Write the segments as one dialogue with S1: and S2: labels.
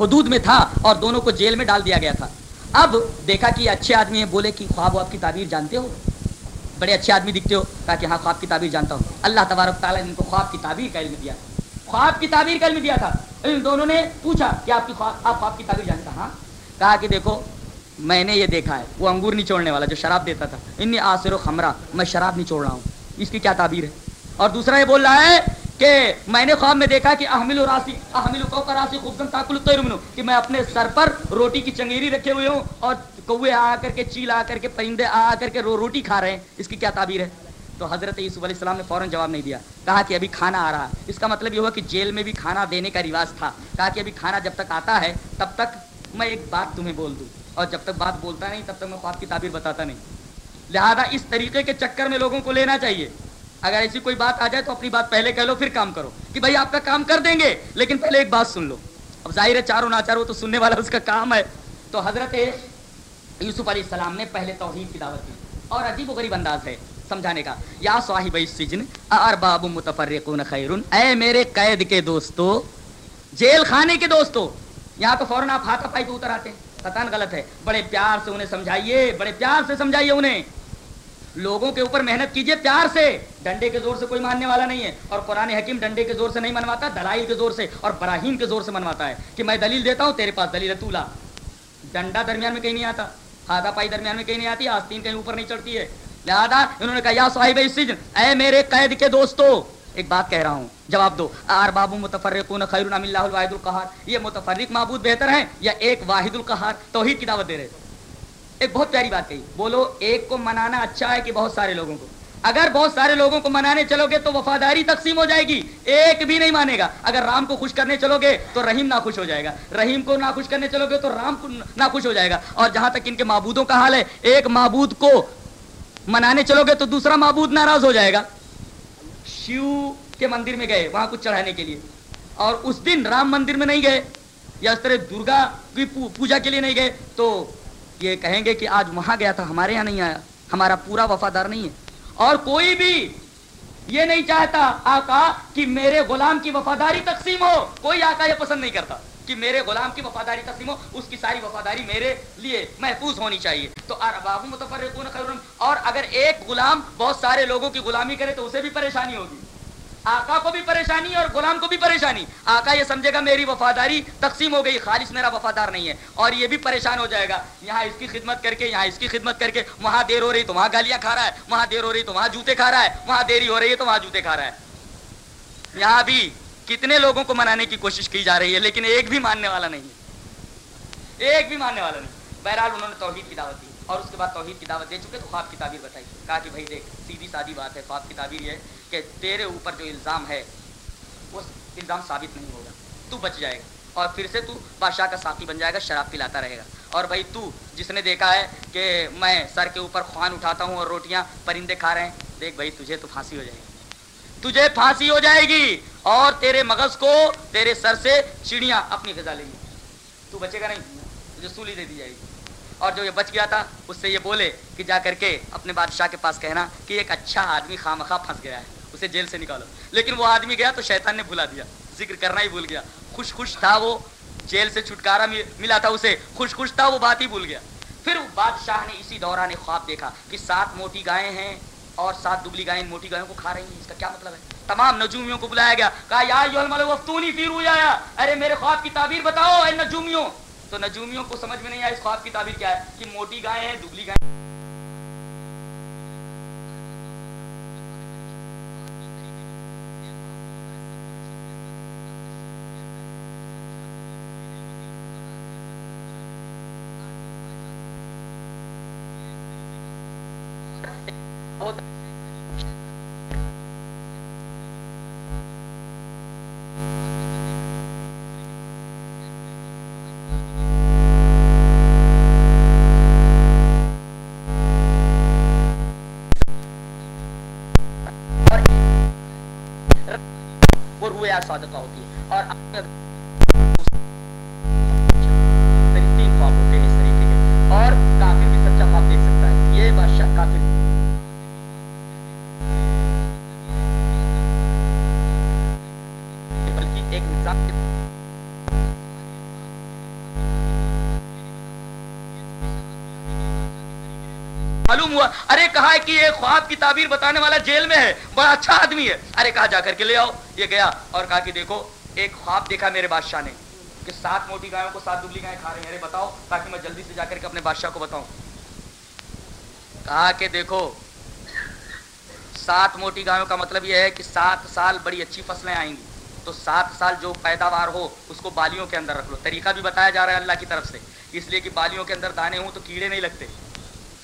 S1: حدود میں تھا اور دونوں کو جیل میں ڈال دیا گیا تھا۔ اب دیکھا کہ اچھے آدمی ہیں، بولے کہ خواب آپ کی تعبیر جانتے ہو؟ بڑے اچھے آدمی دکھتے ہو کہا کہ ہاں خواب کی تعبیر جانتا ہوں۔ اللہ تبارک تعالیٰ نے ان کو خواب کی تعبیر کا علم دیا۔ خواب کی تعبیر کا علم دیا تھا۔ ان دونوں نے پوچھا کہ آپ کی خواب، آپ خواب کی تعبیر جانتا ہاں۔ کہا کہ دیکھو، میں نے یہ دیکھا ہے، وہ انگور نہیں چھوڑنے والا جو شراب دیتا تھا۔ ان آصر و خمرہ، میں شراب نہیں چھوڑ رہا ہوں۔ اس کی کیا تعبیر ہے؟ اور دوسرا یہ بول رہا ہے کہ میں نے خواب میں دیکھا کہ احمل و راسی احمل و راسی خوبصن تاکل الطیرمنو کہ میں اپنے سر پر روٹی کی چنگیری رکھے ہوئے ہوں اور کوے آ کر کے چیل آ کر کے پرندے آ کر کے رو روٹی کھا رہے ہیں۔ اس کی کیا تعبیر ہے؟ تو حضرت یوسف علیہ السلام نے فوراً جواب نہیں دیا۔ کہا کہ ابھی کھانا آ رہا۔ ہے اس کا مطلب یہ ہوا کہ جیل میں بھی کھانا دینے کا رواج تھا۔ کہا کہ ابھی کھانا جب تک آتا ہے، تب تک میں ایک بات تمہیں بول دوں۔ اور جب تک بات بولتا نہیں، تب تک میں خواب کی تعبیر بتاتا نہیں۔ لہذا اس طریقے کے چکر میں لوگوں کو لینا چاہیے۔ اگر ایسی کوئی بات آ جائے تو اپنی بات پہلے کہہ لو، پھر کام کرو۔ کہ بھائی آپ کا کام کر دیں گے، لیکن پہلے ایک بات سن لو۔ اب ظاہر ہے چاروں ناچار ہو تو سننے والا اس کا کام ہے۔ تو حضرت یوسف علیہ السلام نے پہلے توحید کی دعوت دی۔ اور عجیب و غریب انداز ہے سمجھانے کا۔ یا صاحب السجن ارباب متفرقون خیرن اے میرے قید کے دوستو، جیل خانے کے دوستو، یہاں تو فوراً آپ ہاتھ پائی پہ اتر آتے قطن غلط ہے۔ بڑے پیار سے انہیں سمجھائیے، بڑے پیار سے سمجھائیے انہیں۔ لوگوں کے اوپر محنت کیجیے پیار سے۔ ڈنڈے کے زور سے کوئی ماننے والا نہیں ہے۔ اور قرآن حکیم ڈنڈے کے زور سے نہیں منواتا، دلائل کے زور سے اور براہیم کے زور سے منواتا ہے کہ میں دلیل دیتا ہوں، تیرے پاس دلیل ہے تولا ڈنڈا درمیان میں کہیں نہیں آتا ہاتھا پائی درمیان میں کہیں نہیں آتی، آستین کہیں اوپر نہیں چڑھتی ہے۔ لہٰذا انہوں نے کہا، یا صاحب السجن، اے میرے قید کے دوستو، ایک بات کہہ رہا ہوں، جواب دو۔ ار بابو متفرقون خیر اللہ الواحد القہار۔ یہ متفرق معبود بہتر ہیں یا ایک واحد القہار؟ توحید کی دعوت دے رہے۔ ایک بہت پیاری بات کہی۔ بولو، ایک کو منانا اچھا ہے کہ بہت سارے لوگوں کو۔ اگر بہت سارے لوگوں کو منانے چلو گے تو وفاداری تقسیم ہو جائے گی۔ ایک بھی نہیں مانے گا۔ اگر رام کو خوش کرنے چلو گے تو رحیم نہ خوش ہو جائے گا۔ رحیم کو نہ خوش کرنے چلو گے تو رام کو نہ ہو جائے گا۔ اور جہاں تک ان کے معبودوں کا حال ہے، ایک معبود کو منانے چلو گے تو دوسرا معبود ناراض ہو جائے گا۔ شیو کے مندر میں گئے، وہاں کچھ چڑھانے کے لیے۔ اور اس دن رام مندر میں نہیں گئے، یا اس طرح درگا کی پوجا کے لیے نہیں گئے، تو یہ کہیں گے کہ آج وہاں گیا تھا، ہمارے یہاں نہیں آیا، ہمارا پورا وفادار نہیں ہے۔ اور کوئی بھی یہ نہیں چاہتا آقا کہ میرے غلام کی وفاداری تقسیم ہو۔ کوئی آقا یہ پسند نہیں کرتا کہ میرے غلام کی وفاداری تقسیم ہو، اس کی ساری وفاداری میرے لیے محفوظ ہونی چاہیے۔ تو اور اگر ایک غلام بہت سارے لوگوں کی غلامی کرے تو اسے بھی پریشانی ہوگی۔ آقا کو بھی پریشانی اور غلام کو بھی پریشانی۔ آقا یہ سمجھے گا میری وفاداری تقسیم ہو گئی، خالص میرا وفادار نہیں ہے۔ اور یہ بھی پریشان ہو جائے گا۔ یہاں اس کی خدمت کر کے، یہاں اس کی خدمت کر کے، وہاں دیر ہو رہی تو وہاں گالیاں کھا رہا ہے، وہاں دیر ہو رہی تو وہاں جوتے کھا رہا ہے، وہاں دیری ہو رہی ہے تو وہاں جوتے کھا رہا ہے۔ یہاں بھی کتنے لوگوں کو منانے کی کوشش کی جا رہی ہے، لیکن ایک بھی ماننے والا نہیں ہے۔ ایک بھی ماننے والا نہیں۔ بہرحال انہوں نے توحید کی دعوت دی۔ اور اس کے بعد توحید کی دعوت دے چکے تو خواب کی تعبیر بتائی۔ کہا کہ بھائی دیکھ، سیدھی سادی بات ہے، خواب کی تعبیر یہ کہ تیرے اوپر جو الزام ہے، وہ الزام ثابت نہیں ہوگا۔ تو بچ جائے گا۔ اور پھر سے تو بادشاہ کا ساتھی بن جائے گا، شراب پلاتا رہے گا۔ اور بھائی تو جس نے دیکھا ہے کہ میں سر کے اوپر خوان اٹھاتا ہوں اور روٹیاں پرندے کھا رہے ہیں، دیکھ بھائی تجھے تو پھانسی ہو جائے گی۔ تجھے پھانسی ہو جائے گی۔ اور تیرے مغز کو تیرے سر سے چڑیاں اپنی غذا لیں گی۔ تو بچے گا نہیں، تجھے سولی دے دی جائے گی۔ اور جو یہ بچ گیا تھا، اس سے یہ بولے کہ جا کر کے اپنے بادشاہ کے پاس کہنا کہ ایک اچھا آدمی خام خواہ پھنس گیا ہے۔ اسے جیل سے نکالو لیکن وہ آدمی گیا تو شیطان نے بھلا دیا۔ ذکر کرنا ہی بھول گیا۔ خوش خوش تھا وہ۔ جیل سے چھٹکارا ملا تھا اسے۔ خوش خوش تھا وہ، بات ہی بھول گیا۔ پھر بادشاہ نے اسی دوران خواب دیکھا کہ سات موٹی گائے ہیں اور سات دبلی گائیں موٹی گائےوں کو کھا رہی ہیں۔ اس کا کیا مطلب ہے؟ تمام نجومیوں کو بلایا گیا۔ کہا، یا وفتونی فی رؤیایا ارے، میرے خواب کی تعبیر بتاؤ، اے نجومیوں۔ تو نجومیوں کو سمجھ میں نہیں آیا اس خواب کی تعبیر کیا ہے؟ کہ موٹی گائے ہیں، دبلی گائیں گائے صادقہ ہوتی ہے۔ اور معلوم ہوا۔ ارے، کہا کہ یہ خواب کی تعبیر بتانے والا جیل میں ہے۔ بڑا اچھا آدمی ہے۔ ارے، کہا، جا کر کے لے آؤ۔ یہ گیا اور کہا کہ دیکھو، ایک خواب دیکھا میرے بادشاہ نے، کہ سات موٹی گایوں کو سات دبلی گائے کھا رہے ہیں۔ ارے، بتاؤ، تاکہ میں جلدی سے جا کر کے اپنے بادشاہ کو بتاؤں۔ کہا کہ دیکھو، سات موٹی گایوں کا مطلب یہ ہے کہ سات سال بڑی اچھی فصلیں آئیں گی۔ تو سات سال جو پیداوار ہو، اس کو بالیوں کے اندر رکھ لو۔ طریقہ بھی بتایا جا رہا ہے اللہ کی طرف سے۔ اس لیے کہ بالیوں کے اندر دانے ہوں تو کیڑے نہیں لگتے۔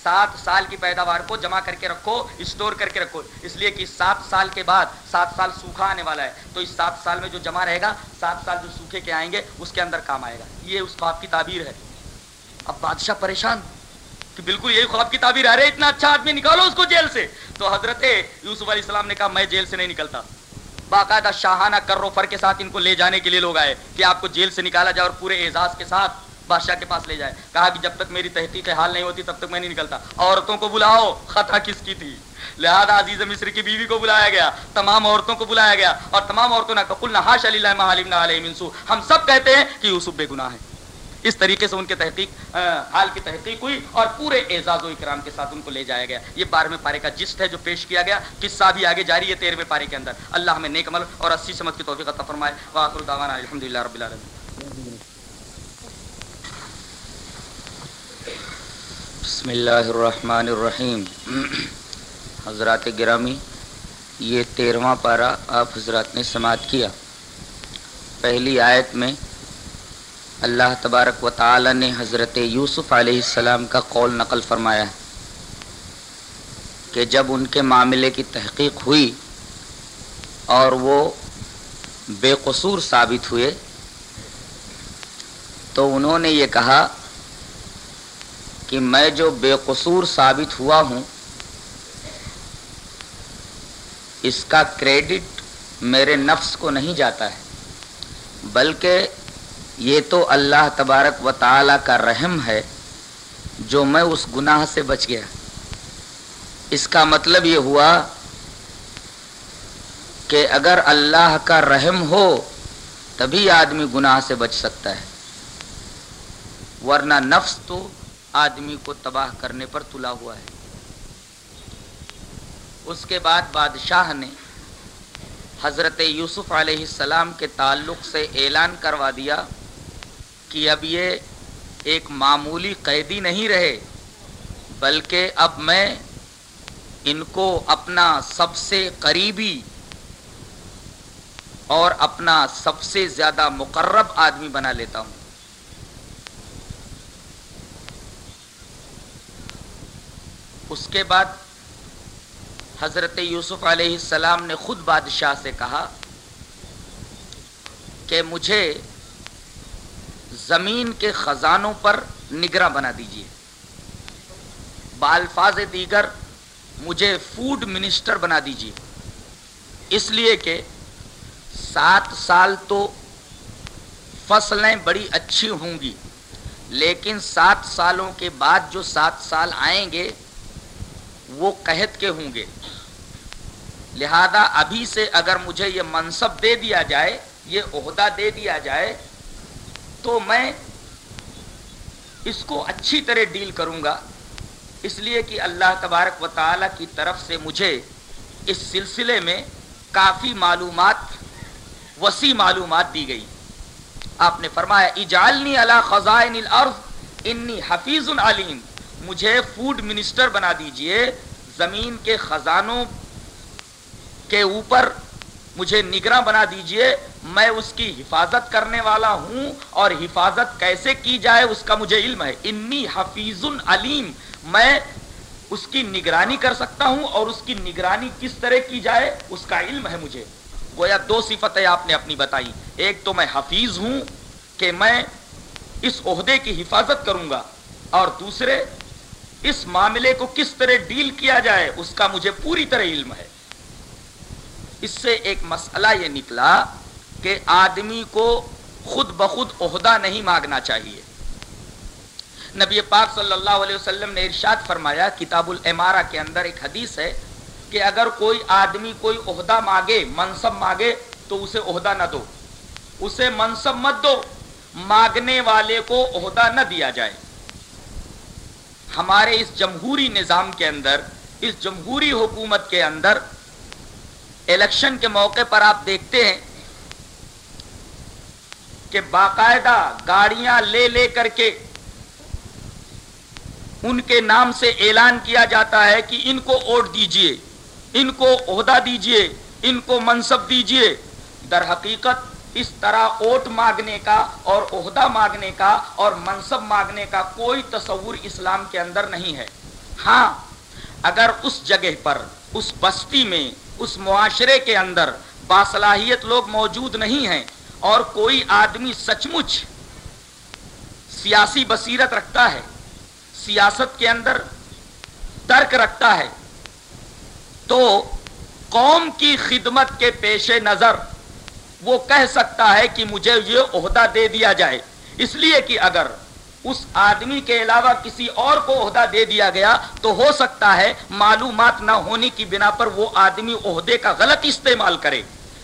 S1: سات سال کی پیداوار کو جمع کر کے رکھو، اسٹور کر کے رکھو۔ اس لیے کہ سات سال کے بعد سات سال سوکھا آنے والا ہے۔ تو اس سات سال میں جو جمع رہے گا، سات سال جو سوکھے کے آئیں گے، اس کے اندر کام آئے گا۔ یہ اس خواب کی تعبیر ہے۔ اب بادشاہ پریشان کہ بالکل یہی خواب کی تعبیر آ ہے، اتنا اچھا آدمی نکالو اس کو جیل سے۔ تو حضرت یوسف علیہ السلام نے کہا، میں جیل سے نہیں نکلتا۔ باقاعدہ شاہانہ کرو فر کے ساتھ ان کو لے جانے کے لیے لوگ آئے کہ آپ کو جیل سے نکالا جائے اور پورے اعزاز کے ساتھ بادشاہ کے پاس لے جائے۔ کہا کہ جب تک میری تحقیق حال نہیں ہوتی، تب تک میں نہیں نکلتا۔ عورتوں کو بلاؤ، خطا کس کی تھی؟ لہذا عزیز مصر کی بیوی کو بلایا گیا، تمام عورتوں کو بلایا گیا۔ اور تمام عورتوں نے کہا علی منسو ہم سب کہتے ہیں کہ یوسف بے گناہ ہے اس طریقے سے ان کے تحقیق حال کی تحقیق ہوئی اور پورے اعزاز و اکرام کے ساتھ ان کو لے جایا گیا۔ یہ بارہویں پارے کا جسٹ ہے جو پیش کیا گیا۔ قصہ بھی آگے جاری ہے تیرہویں پارے کے اندر۔ اللہ ہمیں نیک عمل اور اسی سمت کی توفیق عطا فرمائے۔ واخر دعوانا الحمدللہ رب العالمین۔ بسم اللہ الرحمن الرحیم۔ حضرات گرامی، یہ تیرواں پارہ آپ حضرات نے سماعت کیا۔ پہلی آیت میں اللہ تبارک و تعالی نے حضرت یوسف علیہ السلام کا قول نقل فرمایا ہے کہ جب ان کے معاملے کی تحقیق ہوئی اور وہ بے قصور ثابت ہوئے تو انہوں نے یہ کہا کہ میں جو بے قصور ثابت ہوا ہوں، اس کا کریڈٹ میرے نفس کو نہیں جاتا ہے، بلکہ یہ تو اللہ تبارک و تعالی کا رحم ہے جو میں اس گناہ سے بچ گیا۔ اس کا مطلب یہ ہوا کہ اگر اللہ کا رحم ہو، تبھی آدمی گناہ سے بچ سکتا ہے۔ ورنہ نفس تو آدمی کو تباہ کرنے پر تلا ہوا ہے۔ اس کے بعد بادشاہ نے حضرت یوسف علیہ السلام کے تعلق سے اعلان کروا دیا کہ اب یہ ایک معمولی قیدی نہیں رہے، بلکہ اب میں ان کو اپنا سب سے قریبی اور اپنا سب سے زیادہ مقرب آدمی بنا لیتا ہوں۔ اس کے بعد حضرت یوسف علیہ السلام نے خود بادشاہ سے کہا کہ مجھے زمین کے خزانوں پر نگراں بنا دیجیے بالفاظ دیگر مجھے فوڈ منسٹر بنا دیجیے اس لیے کہ سات سال تو فصلیں بڑی اچھی ہوں گی، لیکن سات سالوں کے بعد جو سات سال آئیں گے وہ قحط کے ہوں گے۔ لہذا ابھی سے اگر مجھے یہ منصب دے دیا جائے، یہ عہدہ دے دیا جائے، تو میں اس کو اچھی طرح ڈیل کروں گا۔ اس لیے کہ اللہ تبارک و تعالی کی طرف سے مجھے اس سلسلے میں کافی معلومات، وسیع معلومات دی گئی۔ آپ نے فرمایا اجالنی اللہ خزائن الارض، انی حفیظ علیم۔ مجھے فوڈ منسٹر بنا دیجیے، زمین کے خزانوں کے اوپر مجھے نگراں بنا دیجیے، میں اس کی حفاظت کرنے والا ہوں اور حفاظت کیسے کی جائے اس کا مجھے علم ہے۔ انی حفیظ علیم، میں اس کی نگرانی کر سکتا ہوں اور اس کی نگرانی کس طرح کی جائے، اس کا علم ہے مجھے۔ گویا دو صفتیں آپ نے اپنی بتائی ایک تو میں حفیظ ہوں کہ میں اس عہدے کی حفاظت کروں گا اور دوسرے اس معاملے کو کس طرح ڈیل کیا جائے، اس کا مجھے پوری طرح علم ہے۔ اس سے ایک مسئلہ یہ نکلا کہ آدمی کو خود بخود عہدہ نہیں مانگنا چاہیے۔ نبی پاک صلی اللہ علیہ وسلم نے ارشاد فرمایا، کتاب العمارہ کے اندر ایک حدیث ہے کہ اگر کوئی آدمی کوئی عہدہ مانگے، منصب مانگے، تو اسے عہدہ نہ دو۔ اسے منصب مت دو، مانگنے والے کو عہدہ نہ دیا جائے۔ ہمارے اس جمہوری نظام کے اندر، اس جمہوری حکومت کے اندر الیکشن کے موقع پر آپ دیکھتے ہیں کہ باقاعدہ گاڑیاں لے لے کر کے ان کے نام سے اعلان کیا جاتا ہے کہ ان کو ووٹ دیجیے، ان کو عہدہ دیجیے، ان کو منصب دیجیے۔ در حقیقت اس طرح ووٹ مانگنے کا اور عہدہ مانگنے کا اور منصب مانگنے کا کوئی تصور اسلام کے اندر نہیں ہے۔ ہاں اگر اس جگہ پر، اس بستی میں، اس معاشرے کے اندر باصلاحیت لوگ موجود نہیں ہیں اور کوئی آدمی سچ مچ سیاسی بصیرت رکھتا ہے، سیاست کے اندر ترک رکھتا ہے، تو قوم کی خدمت کے پیش نظر وہ کہہ سکتا ہے کہ مجھے یہ عہدہ دے دیا جائے۔ اس لیے کہ اگر اس آدمی کے علاوہ کسی اور کو عہدہ دے دیا گیا تو ہو سکتا ہے معلومات نہ ہونے کی بنا پر وہ آدمی عہدے کا غلط استعمال کرے۔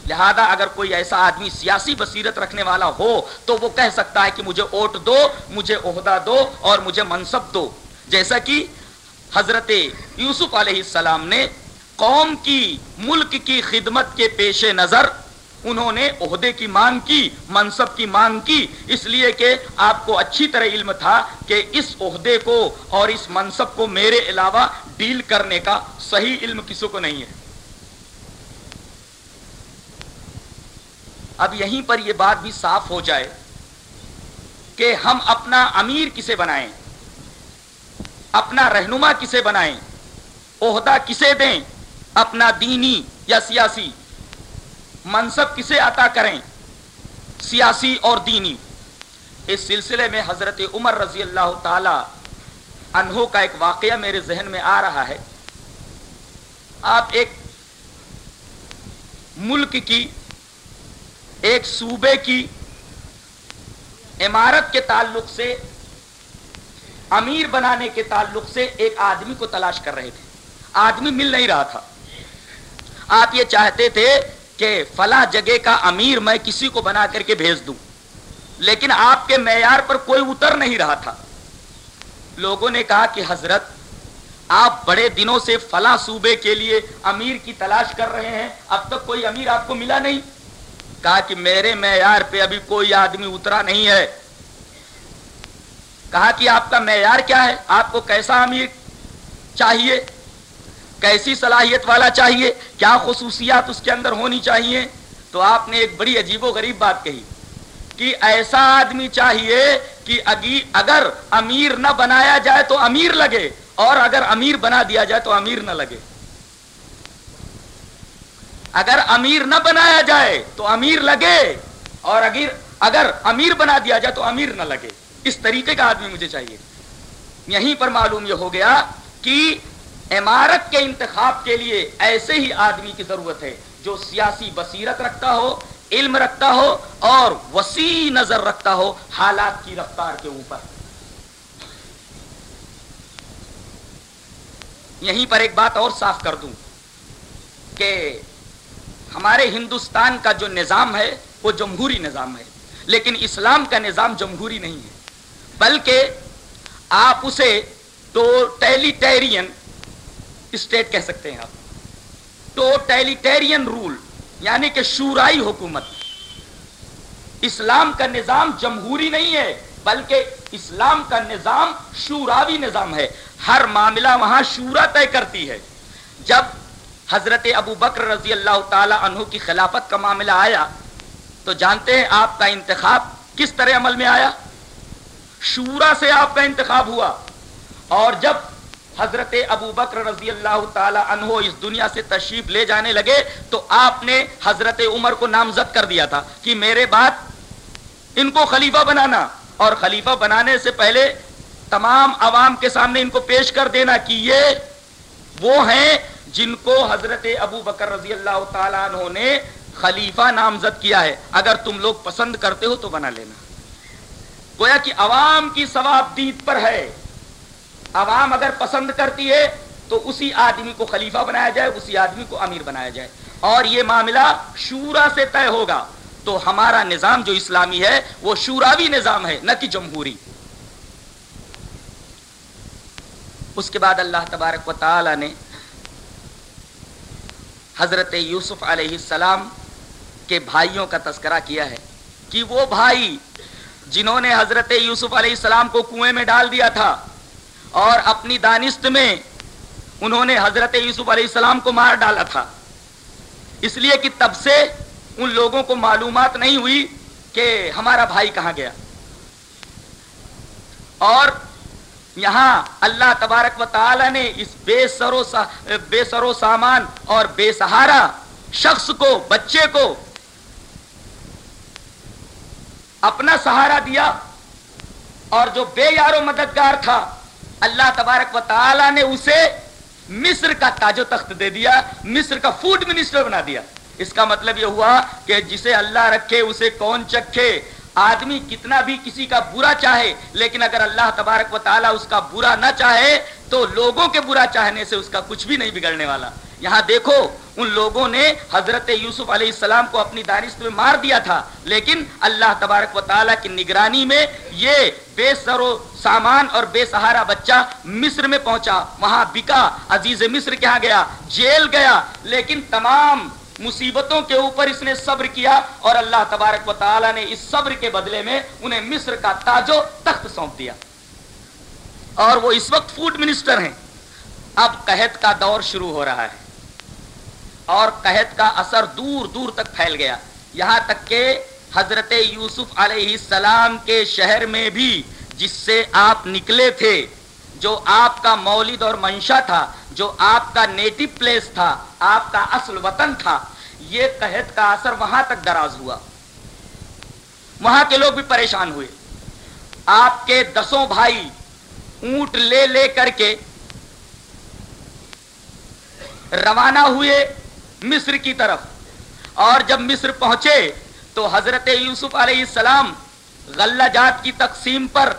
S1: لہذا اگر کوئی ایسا آدمی سیاسی بصیرت رکھنے والا ہو تو وہ کہہ سکتا ہے کہ مجھے ووٹ دو، مجھے عہدہ دو اور مجھے منصب دو۔ جیسا کہ حضرت یوسف علیہ السلام نے قوم کی، ملک کی خدمت کے پیش نظر انہوں نے عہدے کی مانگ کی، منصب کی مانگ کی، اس لیے کہ آپ کو اچھی طرح علم تھا کہ اس عہدے کو اور اس منصب کو میرے علاوہ ڈیل کرنے کا صحیح علم کسی کو نہیں ہے۔ اب یہیں پر یہ بات بھی صاف ہو جائے کہ ہم اپنا امیر کسے بنائیں، اپنا رہنما کسے بنائیں، عہدہ کسے دیں، اپنا دینی یا سیاسی منصب کسے عطا کریں؟ سیاسی اور دینی۔ اس سلسلے میں حضرت عمر رضی اللہ تعالی انہوں کا ایک واقعہ میرے ذہن میں آ رہا ہے۔ آپ ایک ملک کی، ایک صوبے کی عمارت کے تعلق سے، امیر بنانے کے تعلق سے ایک آدمی کو تلاش کر رہے تھے۔ آدمی مل نہیں رہا تھا۔ آپ یہ چاہتے تھے کہ فلاں جگہ کا امیر میں کسی کو بنا کر کے بھیج دوں۔ لیکن آپ کے معیار پر کوئی اتر نہیں رہا تھا۔ لوگوں نے کہا کہ حضرت، آپ بڑے دنوں سے فلاں صوبے کے لیے امیر کی تلاش کر رہے ہیں، اب تک کوئی امیر آپ کو ملا نہیں۔ کہا کہ میرے معیار پہ ابھی کوئی آدمی اترا نہیں ہے۔ کہا کہ آپ کا معیار کیا ہے؟ آپ کو کیسا امیر چاہیے؟ کیسی صلاحیت والا چاہیے؟ کیا خصوصیات اس کے اندر ہونی چاہیے؟ تو آپ نے ایک بڑی عجیب و غریب بات کہی کہ ایسا آدمی چاہیے کہ اگر امیر نہ بنایا جائے تو امیر لگے اور اگر امیر بنا دیا جائے تو امیر نہ لگے۔ اگر امیر نہ بنایا جائے تو امیر لگے اور اگر اگر امیر بنا دیا جائے تو امیر نہ لگے۔ اس طریقے کا آدمی مجھے چاہیے۔ یہیں پر معلوم یہ ہو گیا کہ عمارت کے انتخاب کے لیے ایسے ہی آدمی کی ضرورت ہے جو سیاسی بصیرت رکھتا ہو، علم رکھتا ہو اور وسیع نظر رکھتا ہو حالات کی رفتار کے اوپر۔ یہیں پر ایک بات اور صاف کر دوں کہ ہمارے ہندوستان کا جو نظام ہے، وہ جمہوری نظام ہے۔ لیکن اسلام کا نظام جمہوری نہیں ہے، بلکہ آپ اسے ٹوٹیلیٹیرین اسٹیٹ کہہ سکتے ہیں آپ۔ ٹوٹیلیٹیرین رول یعنی کہ شورائی حکومت۔ اسلام کا نظام جمہوری نہیں ہے، بلکہ اسلام کا نظام شوراوی نظام ہے۔ ہر معاملہ وہاں شورا طے کرتی ہے۔ جب حضرت ابو بکر رضی اللہ تعالی عنہ کی خلافت کا معاملہ آیا، تو جانتے ہیں آپ کا انتخاب کس طرح عمل میں آیا؟ شورا سے آپ کا انتخاب ہوا۔ اور جب حضرت ابو بکر رضی اللہ تعالی عنہ اس دنیا سے تشریف لے جانے لگے تو آپ نے حضرت عمر کو نامزد کر دیا تھا کہ میرے بعد ان کو خلیفہ بنانا اور خلیفہ بنانے سے پہلے تمام عوام کے سامنے ان کو پیش کر دینا کہ یہ وہ ہیں جن کو حضرت ابو بکر رضی اللہ تعالیٰ عنہ نے خلیفہ نامزد کیا ہے۔ اگر تم لوگ پسند کرتے ہو تو بنا لینا۔ گویا کہ عوام کی ثواب دید پر ہے۔ عوام اگر پسند کرتی ہے تو اسی آدمی کو خلیفہ بنایا جائے، اسی آدمی کو امیر بنایا جائے۔ اور یہ معاملہ شورا سے طے ہوگا۔ تو ہمارا نظام جو اسلامی ہے، وہ شوراوی نظام ہے، نہ کہ جمہوری۔ اس کے بعد اللہ تبارک و تعالی نے حضرت یوسف علیہ السلام کے بھائیوں کا تذکرہ کیا ہے کہ وہ بھائی جنہوں نے حضرت یوسف علیہ السلام کو کنویں میں ڈال دیا تھا اور اپنی دانست میں انہوں نے حضرت یوسف علیہ السلام کو مار ڈالا تھا۔ اس لیے کہ تب سے ان لوگوں کو معلومات نہیں ہوئی کہ ہمارا بھائی کہاں گیا۔ اور یہاں اللہ تبارک و تعالی نے اس بے سرو سا، بے سرو سامان اور بے سہارا شخص کو، بچے کو اپنا سہارا دیا اور جو بے یار و مددگار تھا اللہ تبارک و تعالی نے اسے مصر کا تاج و تخت دے دیا، مصر کا فوڈ منسٹر بنا دیا۔ اس کا مطلب یہ ہوا کہ جسے اللہ رکھے، اسے کون چکھے؟ آدمی کتنا بھی کسی کا برا چاہے، لیکن اگر اللہ تبارک و تعالیٰ اس کا برا نہ چاہے، تو لوگوں کے برا چاہنے سے اس کا کچھ بھی نہیں بگڑنے والا۔ یہاں دیکھو، ان لوگوں نے حضرت یوسف علیہ السلام کو اپنی دانست میں مار دیا تھا، لیکن اللہ تبارک و تعالیٰ کی نگرانی میں یہ بے سر و سامان اور بے سہارا بچہ مصر میں پہنچا، وہاں بکا، عزیز مصر کہاں گیا؟ جیل گیا، لیکن تمام مصیبتوں کے اوپر اس نے صبر کیا اور اللہ تبارک و تعالیٰ نے اس صبر کے بدلے میں انہیں مصر کا تاجو تخت سونپ دیا۔ اور وہ اس وقت فوڈ منسٹر ہیں۔ اب قحط کا دور شروع ہو رہا ہے۔ اور قحط کا اثر دور دور تک پھیل گیا۔ یہاں تک کہ حضرت یوسف علیہ السلام کے شہر میں بھی جس سے آپ نکلے تھے، جو آپ کا مولد اور منشا تھا، جو آپ کا نیٹو پلیس تھا، آپ کا اصل وطن تھا، یہ قحط کا اثر وہاں تک دراز ہوا۔ وہاں کے لوگ بھی پریشان ہوئے۔ آپ کے دسوں بھائی اونٹ لے لے کر کے روانہ ہوئے۔ مصر کی طرف۔ اور جب مصر پہنچے تو حضرت یوسف علیہ السلام غلہ جات کی تقسیم پر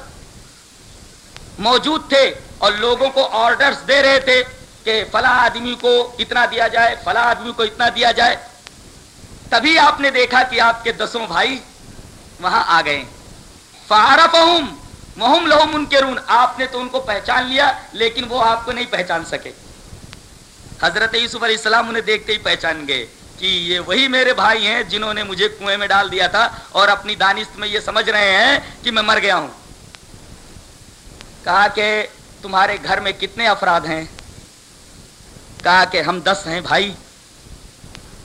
S1: موجود تھے اور لوگوں کو آرڈرز دے رہے تھے کہ فلاں آدمی کو اتنا دیا جائے، فلاں آدمی کو اتنا دیا جائے۔ تبھی آپ نے دیکھا کہ آپ کے دسوں بھائی وہاں آ گئے۔ فارف محم لہم ان کے رون آپ نے تو ان کو پہچان لیا، لیکن وہ آپ کو نہیں پہچان سکے۔ حضرت یوسف علیہ السلام انہیں دیکھتے ہی پہچان گئے کہ یہ وہی میرے بھائی ہیں جنہوں نے مجھے کنویں میں ڈال دیا تھا اور اپنی دانست میں یہ سمجھ رہے ہیں کہ میں مر گیا ہوں۔ کہا کہ تمہارے گھر میں کتنے افراد ہیں؟ کہا کہ ہم دس ہیں بھائی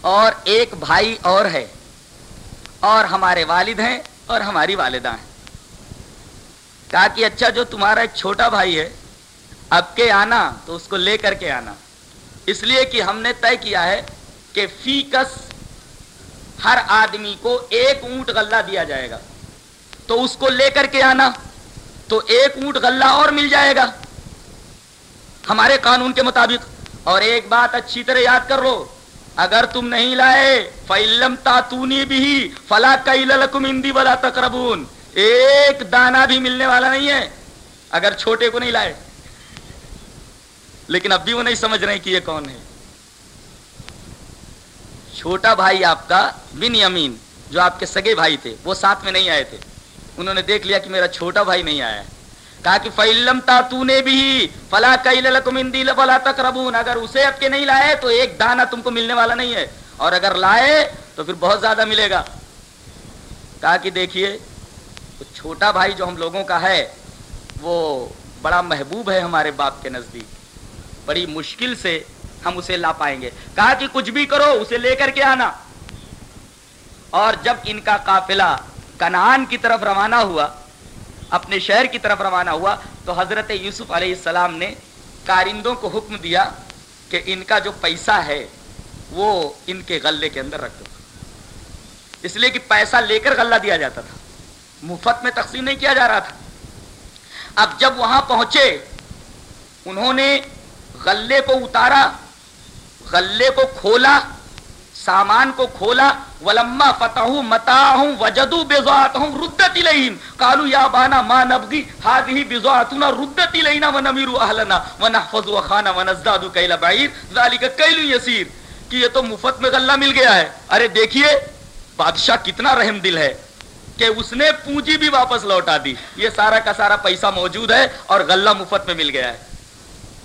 S1: اور ایک بھائی اور ہے اور ہمارے والد ہیں اور ہماری والدہ ہیں۔ کہا کہ اچھا جو تمہارا ایک چھوٹا بھائی ہے، اب کے آنا تو اس کو لے کر کے آنا۔ اس لیے کہ ہم نے طے کیا ہے کہ فی کس ہر آدمی کو ایک اونٹ غلہ دیا جائے گا۔ تو اس کو لے کر کے آنا، تو ایک اونٹ غلہ اور مل جائے گا۔ ہمارے قانون کے مطابق۔ اور ایک بات اچھی طرح یاد کر لو، اگر تم نہیں لائے فلم تاتونی بھی فلا کم اندی بلا تقربون۔ ایک دانا بھی ملنے والا نہیں ہے۔ اگر چھوٹے کو نہیں لائے لیکن اب بھی وہ نہیں سمجھ رہے کہ یہ کون ہے۔ چھوٹا بھائی آپ کا بن یمین جو آپ کے سگے بھائی تھے، وہ ساتھ میں نہیں آئے تھے۔ انہوں نے دیکھ لیا کہ میرا چھوٹا بھائی نہیں آیا۔ کہا کہ فعلم تا نے بھی فلا فلا تک ربون اگر اسے اب کے نہیں لائے، تو ایک دانا تم کو ملنے والا نہیں ہے۔ اور اگر لائے، تو پھر بہت زیادہ ملے گا۔ کہا کہ دیکھیے چھوٹا بھائی جو ہم لوگوں کا ہے، وہ بڑا محبوب ہے ہمارے باپ کے نزدیک۔ بڑی مشکل سے ہم اسے لا پائیں گے۔ کہا کہ کچھ بھی کرو، اسے لے کر کے آنا۔ اور جب ان کا قافلہ کنان کی طرف روانہ ہوا، اپنے شہر کی طرف روانہ ہوا، تو حضرت یوسف علیہ السلام نے کارندوں کو حکم دیا کہ ان کا جو پیسہ ہے، وہ ان کے غلے کے اندر رکھ دو۔ اس لیے کہ پیسہ لے کر غلہ دیا جاتا تھا۔ مفت میں تقسیم نہیں کیا جا رہا تھا۔ اب جب وہاں پہنچے، انہوں نے غلے کو اتارا، غلے کو کھولا، سامان کو کھولا، ولما فتح متا ہوں وجدو بےزوات ہوں ردت لہیم کالو یا بانا ماں نبگی ہاد ہی بےزواتنا ردت لینا و نمیرو اہلنا و نحفظ و خانہ و نزداد کیلا بعیر۔ ذالک کیلو یسیر۔ کہ یہ تو مفت میں غلہ مل گیا ہے۔ ارے دیکھیے، بادشاہ کتنا رحم دل ہے کہ اس نے پونجی بھی واپس لوٹا دی۔ یہ سارا کا سارا پیسہ موجود ہے اور غلہ مفت میں مل گیا ہے۔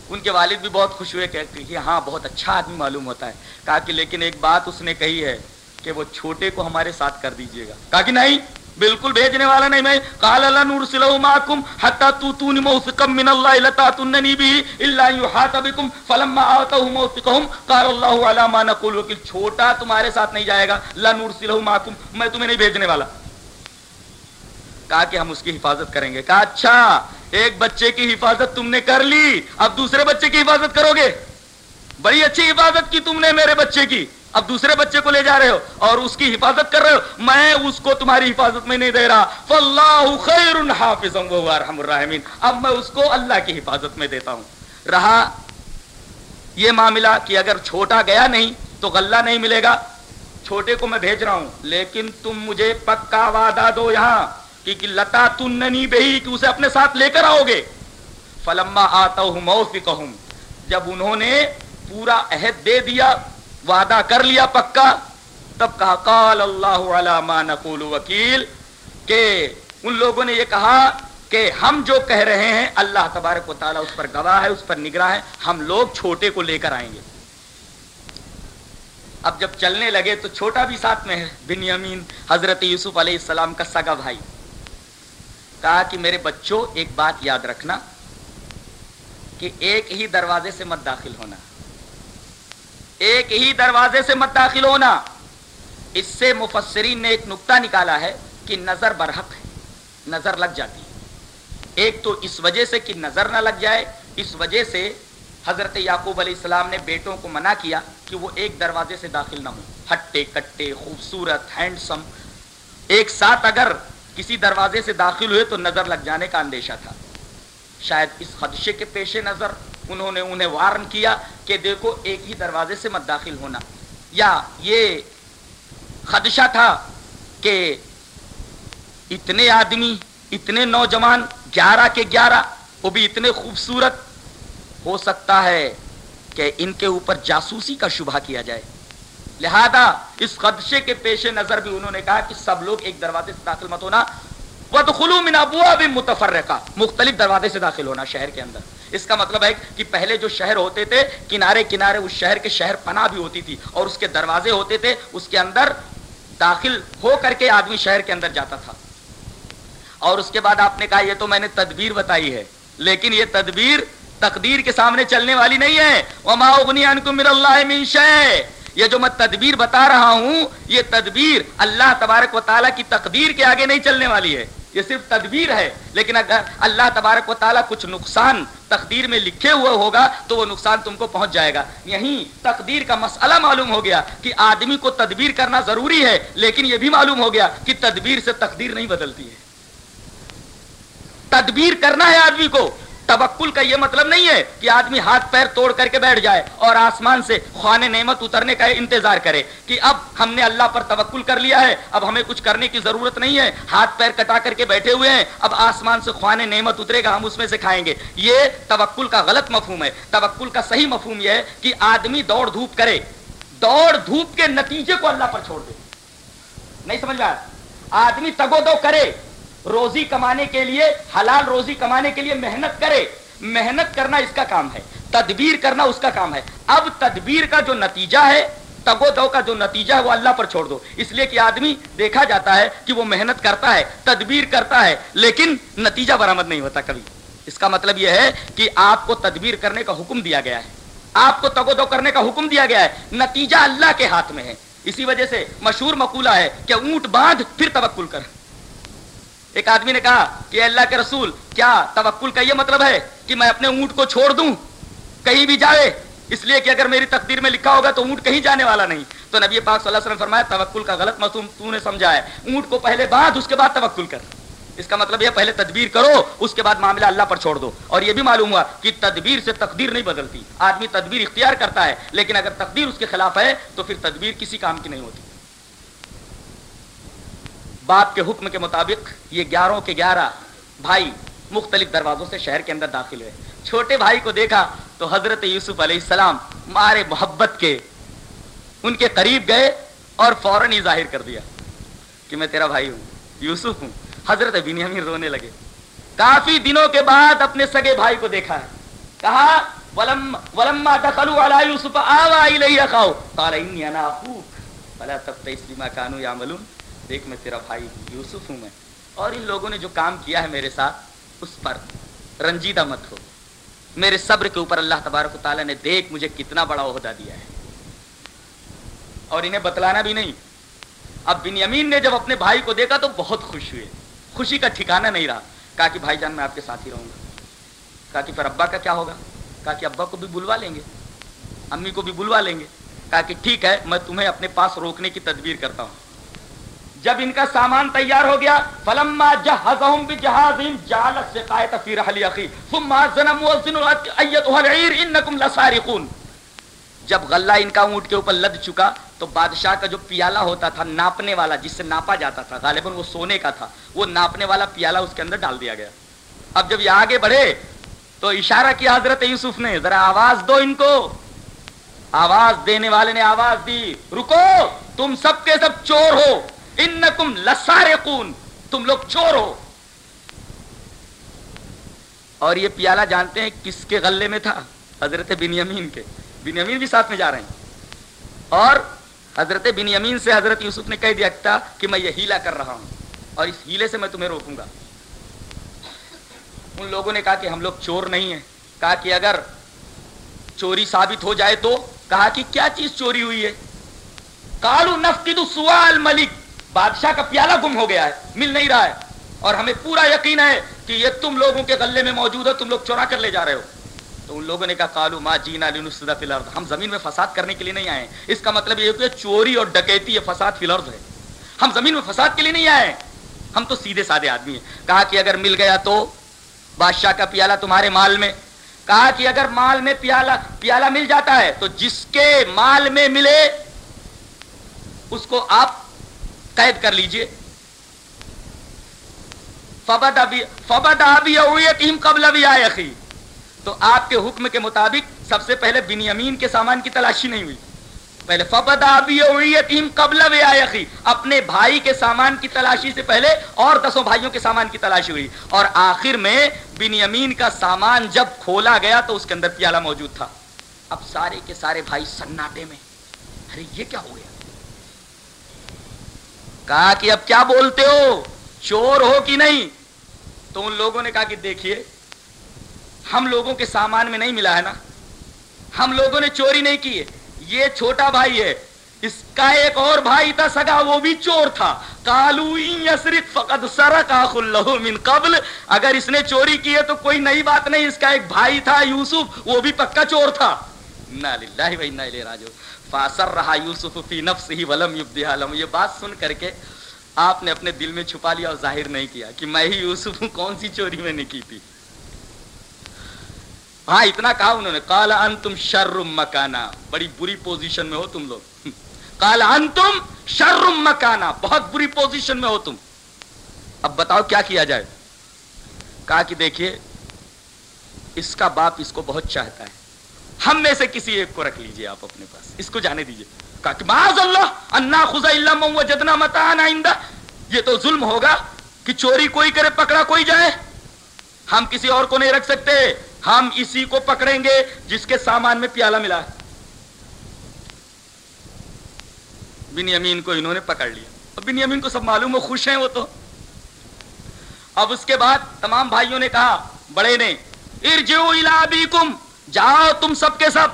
S1: ان کے والد بھی بہت خوش ہوئے کہ ہاں بہت اچھا آدمی معلوم ہوتا ہے۔ کہا کہ لیکن ایک بات اس نے کہی ہے کہ وہ چھوٹے کو ہمارے ساتھ کر دیجیے گا۔ کہا کہ نہیں، بالکل بھیجنے والا نہیں، میں قال لا نرسلو معكم حتى تؤتوني موثقا من الله لتاتونني به الا يحاط بكم فلما اتوا موثقهم قال الله على ما نقول وكيل چھوٹا تمہارے ساتھ نہیں جائے گا لا نرسلو معكم میں تمہیں نہیں بھیجنے والا۔ کہا کہ ہم اس کی حفاظت کریں گے۔ کہا اچھا ایک بچے کی حفاظت تم نے کر لی، اب دوسرے بچے کی حفاظت کرو گے۔ بڑی اچھی حفاظت کی تم نے میرے بچے کی۔ اب دوسرے بچے کو لے جا رہے ہو اور اس کی حفاظت کر رہے ہو۔ میں اس کو تمہاری حفاظت میں نہیں دے رہا۔ فاللہ خیر حافظ ارحم الراحمین اب میں اس کو اللہ کی حفاظت میں دیتا ہوں۔ رہا یہ معاملہ کہ اگر چھوٹا گیا نہیں تو غلہ نہیں ملے گا۔ چھوٹے کو میں بھیج رہا ہوں، لیکن تم مجھے پکا وعدہ دو یہاں۔ کہ لتا تننی بہی کہ اسے اپنے ساتھ لے کر آؤ گے۔ فلما آتا ہوں جب انہوں نے پورا عہد دے دیا، وعدہ کر لیا پکا، تب کہا، قال اللہ علامہ نقول وکیل، کہ ان لوگوں نے یہ کہا کہ ہم جو کہہ رہے ہیں، اللہ تبارک و تعالیٰ اس پر گواہ ہے، اس پر نگراہ ہے، ہم لوگ چھوٹے کو لے کر آئیں گے۔ اب جب چلنے لگے تو چھوٹا بھی ساتھ میں ہے بن یمین حضرت یوسف علیہ السلام کا سگا بھائی۔ کہا کہ میرے بچوں، ایک بات یاد رکھنا کہ ایک ہی دروازے سے مت داخل ہونا۔ ایک ہی دروازے سے مت داخل ہونا۔ اس سے مفسرین نے ایک نقطہ نکالا ہے کہ نظر برحق ہے، نظر لگ جاتی ہے۔ ایک تو اس وجہ سے کہ نظر نہ لگ جائے، اس وجہ سے حضرت یعقوب علیہ السلام نے بیٹوں کو منع کیا کہ وہ ایک دروازے سے داخل نہ ہو ہٹے، کٹے، خوبصورت، ہینڈسم۔ ایک ساتھ اگر کسی دروازے سے داخل ہوئے تو نظر لگ جانے کا اندیشہ تھا۔ شاید اس خدشے کے پیش نظر انہوں نے انہیں وارن کیا کہ دیکھو ایک ہی دروازے سے مت داخل ہونا۔ یا یہ خدشہ تھا کہ اتنے آدمی، اتنے نوجوان، گیارہ کے گیارہ، وہ بھی اتنے خوبصورت، ہو سکتا ہے کہ ان کے اوپر جاسوسی کا شبہ کیا جائے۔ لہذا اس خدشے کے پیش نظر بھی انہوں نے کہا کہ سب لوگ ایک دروازے سے داخل مت ہونا۔ وہ من ابواب متفرقہ مختلف دروازے سے داخل ہونا شہر کے اندر۔ اس کا مطلب ہے کہ پہلے جو شہر ہوتے تھے، کنارے کنارے اس شہر کے شہر پناہ بھی ہوتی تھی اور اس کے دروازے ہوتے تھے، اس کے اندر داخل ہو کر کے آدمی شہر کے اندر جاتا تھا۔ اور اس کے بعد آپ نے کہا، یہ تو میں نے تدبیر بتائی ہے، لیکن یہ تدبیر تقدیر کے سامنے چلنے والی نہیں ہے۔ وما اغنی عنکم من اللہ من شے یہ جو میں تدبیر بتا رہا ہوں، یہ تدبیر اللہ تبارک و تعالیٰ کی تقدیر کے آگے نہیں چلنے والی ہے۔ یہ صرف تدبیر ہے، لیکن اگر اللہ تبارک و تعالیٰ کچھ نقصان تقدیر میں لکھے ہوئے ہوگا، تو وہ نقصان تم کو پہنچ جائے گا۔ یہیں تقدیر کا مسئلہ معلوم ہو گیا کہ آدمی کو تدبیر کرنا ضروری ہے، لیکن یہ بھی معلوم ہو گیا کہ تدبیر سے تقدیر نہیں بدلتی ہے۔ تدبیر کرنا ہے آدمی کو توکل کا یہ مطلب نہیں ہے کہ آدمی ہاتھ پیر توڑ کر کے بیٹھ جائے اور آسمان سے خوان نعمت اترنے کا انتظار کرے کہ اب ہم نے اللہ پر توکل کر لیا ہے، اب ہمیں کچھ کرنے کی ضرورت نہیں ہے۔ ہاتھ پیر کٹا کر کے بیٹھے ہوئے ہیں، اب آسمان سے خوان نعمت اترے گا، ہم اس میں سے کھائیں گے۔ یہ توکل کا غلط مفہوم ہے۔ توکل کا صحیح مفہوم یہ ہے کہ آدمی دوڑ دھوپ کرے۔ دوڑ دھوپ کے نتیجے کو اللہ پر چھوڑ دے۔ نہیں سمجھ میں آدمی تگو دو کرے۔ روزی کمانے کے لیے، حلال روزی کمانے کے لیے محنت کرے۔ محنت کرنا اس کا کام ہے، تدبیر کرنا اس کا کام ہے۔ اب تدبیر کا جو نتیجہ ہے، تگو دو کا جو نتیجہ ہے، وہ اللہ پر چھوڑ دو۔ اس لیے کہ آدمی دیکھا جاتا ہے کہ وہ محنت کرتا ہے، تدبیر کرتا ہے، لیکن نتیجہ برآمد نہیں ہوتا کبھی۔ اس کا مطلب یہ ہے کہ آپ کو تدبیر کرنے کا حکم دیا گیا ہے۔ آپ کو تگو دو کرنے کا حکم دیا گیا ہے۔ نتیجہ اللہ کے ہاتھ میں ہے۔ اسی وجہ سے مشہور مقولہ ہے کہ اونٹ باندھ پھر توکل کر۔ ایک آدمی نے کہا کہ اللہ کے رسول، کیا توکل کا یہ مطلب ہے کہ میں اپنے اونٹ کو چھوڑ دوں؟ کہیں بھی جائے، اس لیے کہ اگر میری تقدیر میں لکھا ہوگا تو اونٹ کہیں جانے والا نہیں۔ تو نبی پاک صلی اللہ علیہ وسلم فرمایا، توکل کا غلط مصوم تو نے سمجھا ہے اونٹ کو پہلے بعد اس کے بعد توکل کر۔ اس کا مطلب یہ پہلے تدبیر کرو، اس کے بعد معاملہ اللہ پر چھوڑ دو۔ اور یہ بھی معلوم ہوا کہ تدبیر سے تقدیر نہیں بدلتی۔ آدمی تدبیر اختیار کرتا ہے، لیکن اگر تقدیر اس کے خلاف ہے تو پھر تدبیر کسی کام کی نہیں ہوتی۔ باپ کے حکم کے مطابق یہ گیارہ کے گیارہ بھائی مختلف دروازوں سے شہر کے اندر داخل ہوئے۔ چھوٹے بھائی کو دیکھا تو حضرت یوسف علیہ السلام مارے محبت کے ان کے قریب گئے اور فوراً ہی ظاہر کر دیا کہ میں تیرا بھائی ہوں، یوسف ہوں۔ حضرت بنیامین رونے لگے۔ کافی دنوں کے بعد اپنے سگے بھائی کو دیکھا ہے۔ کہا، ولم ولما دخلوا على يوسف آوى إليه أخاه قال إني أنا أخوك فلا تبتئس بما كانوا يعملون دیکھ میں تیرا بھائی یوسف ہوں میں۔ اور ان لوگوں نے جو کام کیا ہے میرے ساتھ، اس پر رنجیدہ مت ہو۔ میرے صبر کے اوپر اللہ تبارک و تعالیٰ نے دیکھ مجھے کتنا بڑا عہدہ دیا ہے۔ اور انہیں بتلانا بھی نہیں۔ اب بن یمین نے جب اپنے بھائی کو دیکھا تو بہت خوش ہوئے۔ خوشی کا ٹھکانہ نہیں رہا۔ کہا کہ بھائی جان، میں آپ کے ساتھ ہی رہوں گا۔ کہا کہ پھر ابا کا کیا ہوگا؟ کہا کہ ابا کو بھی بلوا لیں گے۔ امی کو بھی بلوا لیں گے۔ کہا کہ ٹھیک ہے، میں تمہیں اپنے پاس روکنے کی تدبیر کرتا ہوں۔ جب ان کا سامان تیار ہو گیا، فلما جہزهم بجهازهم جعل السقايه في رحل اخي ثم اذن مؤذن ايتها العير انكم لسارقون۔ جب غلہ ان کا اونٹ کے اوپر لد چکا، تو بادشاہ کا جو پیالہ ہوتا تھا، ناپنے والا، جس سے ناپا جاتا تھا، غالباً وہ سونے کا تھا، وہ ناپنے والا پیالہ اس کے اندر ڈال دیا گیا۔ اب جب یہ آگے بڑھے، تو اشارہ کیا حضرت یوسف نے؟ ذرا آواز دو ان کو۔ آواز دینے والے نے آواز دی، رکو، تم سب کے سب چور ہو۔ انکم لسارقون، تم لوگ چور ہو اور یہ پیالہ جانتے ہیں کس کے غلے میں تھا؟ حضرت بن یمین کے۔ بن یمین بھی ساتھ میں جا رہے ہیں۔ اور حضرت بن یمین سے حضرت یوسف نے کہہ دیا تھا کہ میں یہ ہیلا کر رہا ہوں۔ اور اس ہیلے سے میں تمہیں روکوں گا۔ ان لوگوں نے کہا کہ ہم لوگ چور نہیں ہیں۔ کہا کہ اگر چوری ثابت ہو جائے تو کہا کہ کیا چیز چوری ہوئی ہے؟ کالو نفقد سوال ملک۔ بادشاہ کا پیالہ گم ہو گیا ہے، مل نہیں رہا ہے۔ اور ہمیں پورا یقین ہے کہ یہ تم لوگوں کے غلے میں موجود ہے، تم لوگ چورا کر لے جا رہے ہو۔ تو ان لوگوں نے کہا کالو ما جینا لنفسد فی الارض۔ ہم زمین میں فساد کرنے کے لیے نہیں آئے اس کا مطلب یہ کہ چوری اور ڈکیتی یہ فساد فی الارض ہے۔ ہم زمین میں فساد کے لیے نہیں آئے ہم تو سیدھے سادے آدمی ہیں۔ کہا کہ اگر مل گیا تو بادشاہ کا پیالہ تمہارے مال میں۔ کہا کہ اگر مال میں پیالہ پیالہ مل جاتا ہے تو جس کے مال میں ملے، اس کو آپ قید کر لیجیے۔ فبد ابھی فبد ابھی قبل ابھی آئے اخی تو آپ کے حکم کے مطابق سب سے پہلے بن یمین کے سامان کی تلاشی نہیں ہوئی۔ پہلے فبد ابھی قبل ابھی آئے اخی اپنے بھائی کے سامان کی تلاشی سے پہلے اور دسوں بھائیوں کے سامان کی تلاشی ہوئی۔ اور آخر میں بنیامین کا سامان جب کھولا گیا تو اس کے اندر پیالہ موجود تھا۔ اب سارے کے سارے بھائی سناٹے میں۔ ارے یہ کیا ہو گیا؟ کہا کہ اب کیا بولتے ہو؟ چور ہو کہ نہیں؟ تو ان لوگوں نے کہا کہ دیکھیے، ہم لوگوں کے سامان میں نہیں ملا ہے نا؟ ہم لوگوں نے چوری نہیں کی ہے۔ یہ چھوٹا بھائی ہے۔ اس کا ایک اور بھائی تھا سگا، وہ بھی چور تھا۔ کالو فقط سرق اللہ من قبل۔ اگر اس نے چوری کی ہے تو کوئی نئی بات نہیں۔ اس کا ایک بھائی تھا یوسف، وہ بھی پکا چور تھا۔ نہ للہ و انا الیہ راجعون۔ فاثر رہا یوسف فی نفس ہی ولم یبدیہ لم یہ بات سن کر کے آپ نے اپنے دل میں چھپا لیا اور ظاہر نہیں کیا کہ میں ہی یوسف ہوں، کون سی چوری میں نے کی تھی؟ ہاں اتنا کہا انہوں نے کالا ان تم شرم مکانا۔ بڑی بری پوزیشن میں ہو تم لوگ۔ کالا ان تم شرم مکانا۔ بہت بری پوزیشن میں ہو تم۔ اب بتاؤ کیا کیا جائے؟ کہا کہ دیکھیے، اس کا باپ اس کو بہت چاہتا ہے۔ ہم میں سے کسی ایک کو رکھ لیجیے آپ اپنے پاس۔ اس کو جانے دیجیے۔ کہا کہ معاذ اللہ، انا خزا اللہ وجدنا متاعنا عندہ یہ تو ظلم ہوگا کہ چوری کوئی کرے، پکڑا کوئی جائے۔ ہم کسی اور کو نہیں رکھ سکتے۔ ہم اسی کو پکڑیں گے جس کے سامان میں پیالہ ملا۔ بن یمین کو انہوں نے پکڑ لیا۔ بن یمین کو سب معلوم ہو خوش ہیں وہ تو۔ اب اس کے بعد تمام بھائیوں نے کہا، بڑے نے ارجعوا الى ابیکم۔ جاؤ تم سب کے سب۔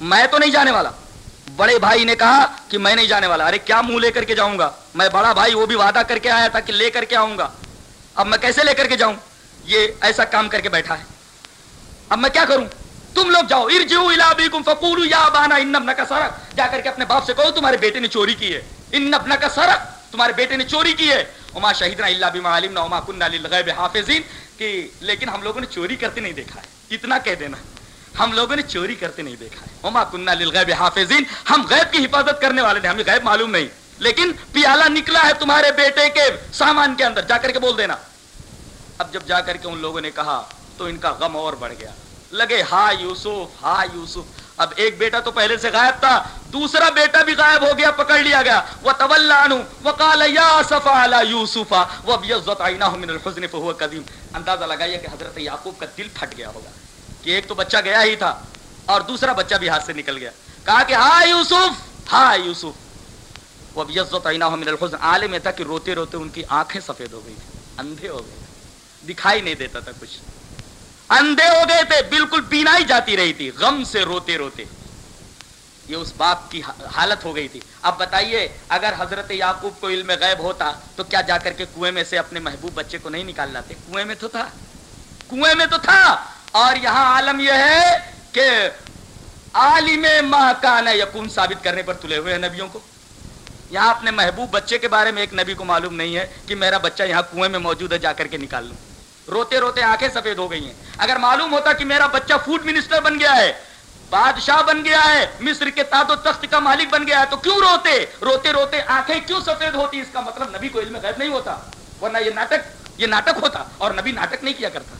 S1: میں تو نہیں جانے والا۔ بڑے بھائی نے کہا کہ میں نہیں جانے والا۔ ارے کیا منہ لے کر کے جاؤں گا؟ میں بڑا بھائی، وہ بھی وعدہ کر کے آیا تھا کہ لے کر کے آؤں گا۔ اب میں کیسے لے کر کے جاؤں؟ یہ ایسا کام کر کے بیٹھا ہے۔ اب میں کیا کروں؟ تم لوگ جاؤ۔ ارجعوا الى ابيكم فقولوا يا ابانا ان ابنك سرق۔ جا کر کے اپنے باپ سے کہو، تمہارے بیٹے نے چوری کی ہے۔ ان ابنك سرق، تمہارے بیٹے نے چوری کی ہے۔ وما شهدنا الا بما علمنا وما كنا للغيب حافظين کہ لیکن ہم لوگوں نے چوری کرتے نہیں دیکھا ہے۔ اتنا کہہ دینا۔ ہم لوگوں نے چوری کرتے نہیں دیکھا ہے۔ وما كنا للغيب حافظين ہم غیب کی حفاظت کرنے والے ہیں ہمیں غیب معلوم نہیں۔ لیکن پیالہ نکلا ہے تمہارے بیٹے کے سامان کے اندر، جا کر کے بول دینا۔ اب جب جا کر کے ان لوگوں نے کہا، تو ان کا غم اور بڑھ گیا۔ لگے، ہا یوسف ہا یوسف۔ اب ایک بیٹا تو پہلے سے غائب تھا، دوسرا بیٹا بھی غائب ہو گیا، پکڑ لیا گیا۔ وہ طلانو وقال، یا صفا علی یوسف وابيضت عیناه من الحزن فهو قدیم اندازہ لگائیے کہ حضرت یعقوب کا دل پھٹ گیا ہوگا۔ کہ ایک تو بچہ گیا ہی تھا اور دوسرا بچہ بھی ہاتھ سے نکل گیا۔ کہا کہ ہاں یوسف ہاں یوسف۔ وہ اب یزت من الحزن، عالم یہ تھا کہ روتے روتے ان کی آنکھیں سفید ہو گئی تھی اندھے ہو گئے تھے۔ دکھائی نہیں دیتا تھا کچھ۔ اندھے ہو گئے تھے، بالکل پینا ہی جاتی رہی تھی، غم سے روتے روتے۔ یہ اس باپ کی حالت ہو گئی تھی۔ اب بتائیے، اگر حضرت یعقوب کو علم غیب ہوتا تو کیا جا کر کے کنویں میں سے اپنے محبوب بچے کو نہیں نکال لاتے؟ کنویں میں تو تھا۔ کنویں میں تو تھا۔ اور یہاں عالم یہ ہے کہ عالم ماں یقون ثابت کرنے پر تلے ہوئے ہیں نبیوں کو۔ یہاں اپنے محبوب بچے کے بارے میں ایک نبی کو معلوم نہیں ہے کہ میرا بچہ یہاں کنویں میں موجود ہے، جا کر کے نکال لوں۔ روتے روتے آنکھیں سفید ہو گئی ہیں۔ اگر معلوم ہوتا کہ میرا بچہ فوڈ منسٹر بن گیا ہے، بادشاہ بن گیا ہے، مصر کے تاد و تخت کا مالک بن گیا ہے، تو کیوں روتے؟ روتے روتے آنکھیں کیوں سفید ہوتی؟ اس کا مطلب نبی کو علم غیب نہیں ہوتا۔ ورنہ یہ ناٹک یہ ناٹک ہوتا اور نبی ناٹک نہیں کیا کرتا۔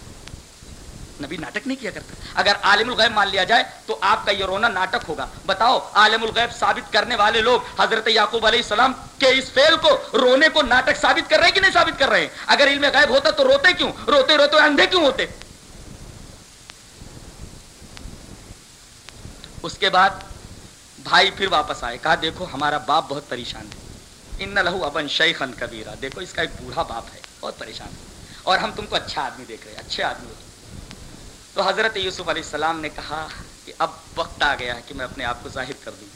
S1: نبی ناٹک نہیں کیا کرتا۔ اگر عالم الغیب مان لیا جائے تو آپ کا یہ رونا ناٹک ہوگا۔ بتاؤ، عالم الغیب ثابت کرنے والے لوگ حضرت یعقوب علیہ السلام کے اس فیل کو رونے کو ناٹک ثابت کر رہے کہ نہیں ثابت کر رہے ہیں؟ اگر علم غیب ہوتا تو روتے کیوں؟ روتے روتے اندھے کیوں ہوتے؟ اس کے بعد بھائی پھر واپس آئے، کہا، دیکھو، ہمارا باپ بہت پریشان ہے۔ ان لہو ابن شیخن کبیرہ دیکھو، اس کا ایک بوڑھا باپ ہے، بہت پریشان ہے۔ اور ہم تم کو اچھا آدمی دیکھ رہے ہیں، اچھے آدمی ہو تو حضرت یوسف علیہ السلام نے کہا کہ اب وقت آ گیا ہے کہ میں اپنے آپ کو ظاہر کر دوں۔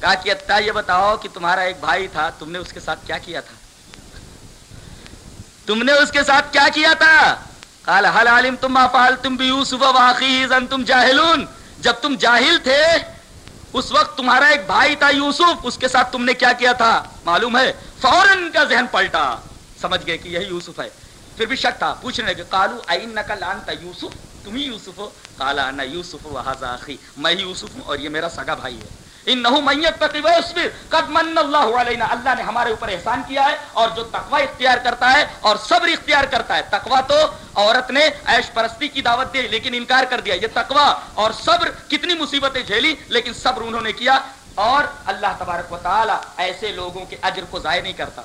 S1: کہا کہ اتہ یہ بتاؤ کہ تمہارا ایک بھائی تھا، تم نے اس کے ساتھ کیا کیا تھا؟ تم نے اس کے ساتھ کیا کیا تھا؟ قال حل عالم تم فعل تم بھی یوسف واقعی تم جاہلون؟ جب تم جاہل تھے، اس وقت تمہارا ایک بھائی تھا یوسف، اس کے ساتھ تم نے کیا کیا تھا؟ معلوم ہے، فوراً کا ذہن پلٹا۔ سمجھ گئے کہ یہی یوسف ہے۔ پھر بھی شک تھا، پوچھنے لگے کالو این نقل لانتا یوسف؟ تم ہی یوسف ہو؟ کالا نہ یوسف و وحاظی میں یوسف ہوں اور یہ میرا سگا بھائی ہے۔ ان نحو میت قد من اللہ علینا۔ اللہ نے ہمارے اوپر احسان کیا ہے اور جو تقوی اختیار کرتا ہے اور صبر اختیار کرتا ہے۔ تقوی تو عورت نے عیش پرستی کی دعوت دی، لیکن انکار کر دیا۔ یہ تقوی اور صبر کتنی مصیبتیں جھیلی، لیکن صبر انہوں نے کیا۔ اور اللہ تبارک و تعالی ایسے لوگوں کے اجر کو ضائع نہیں کرتا۔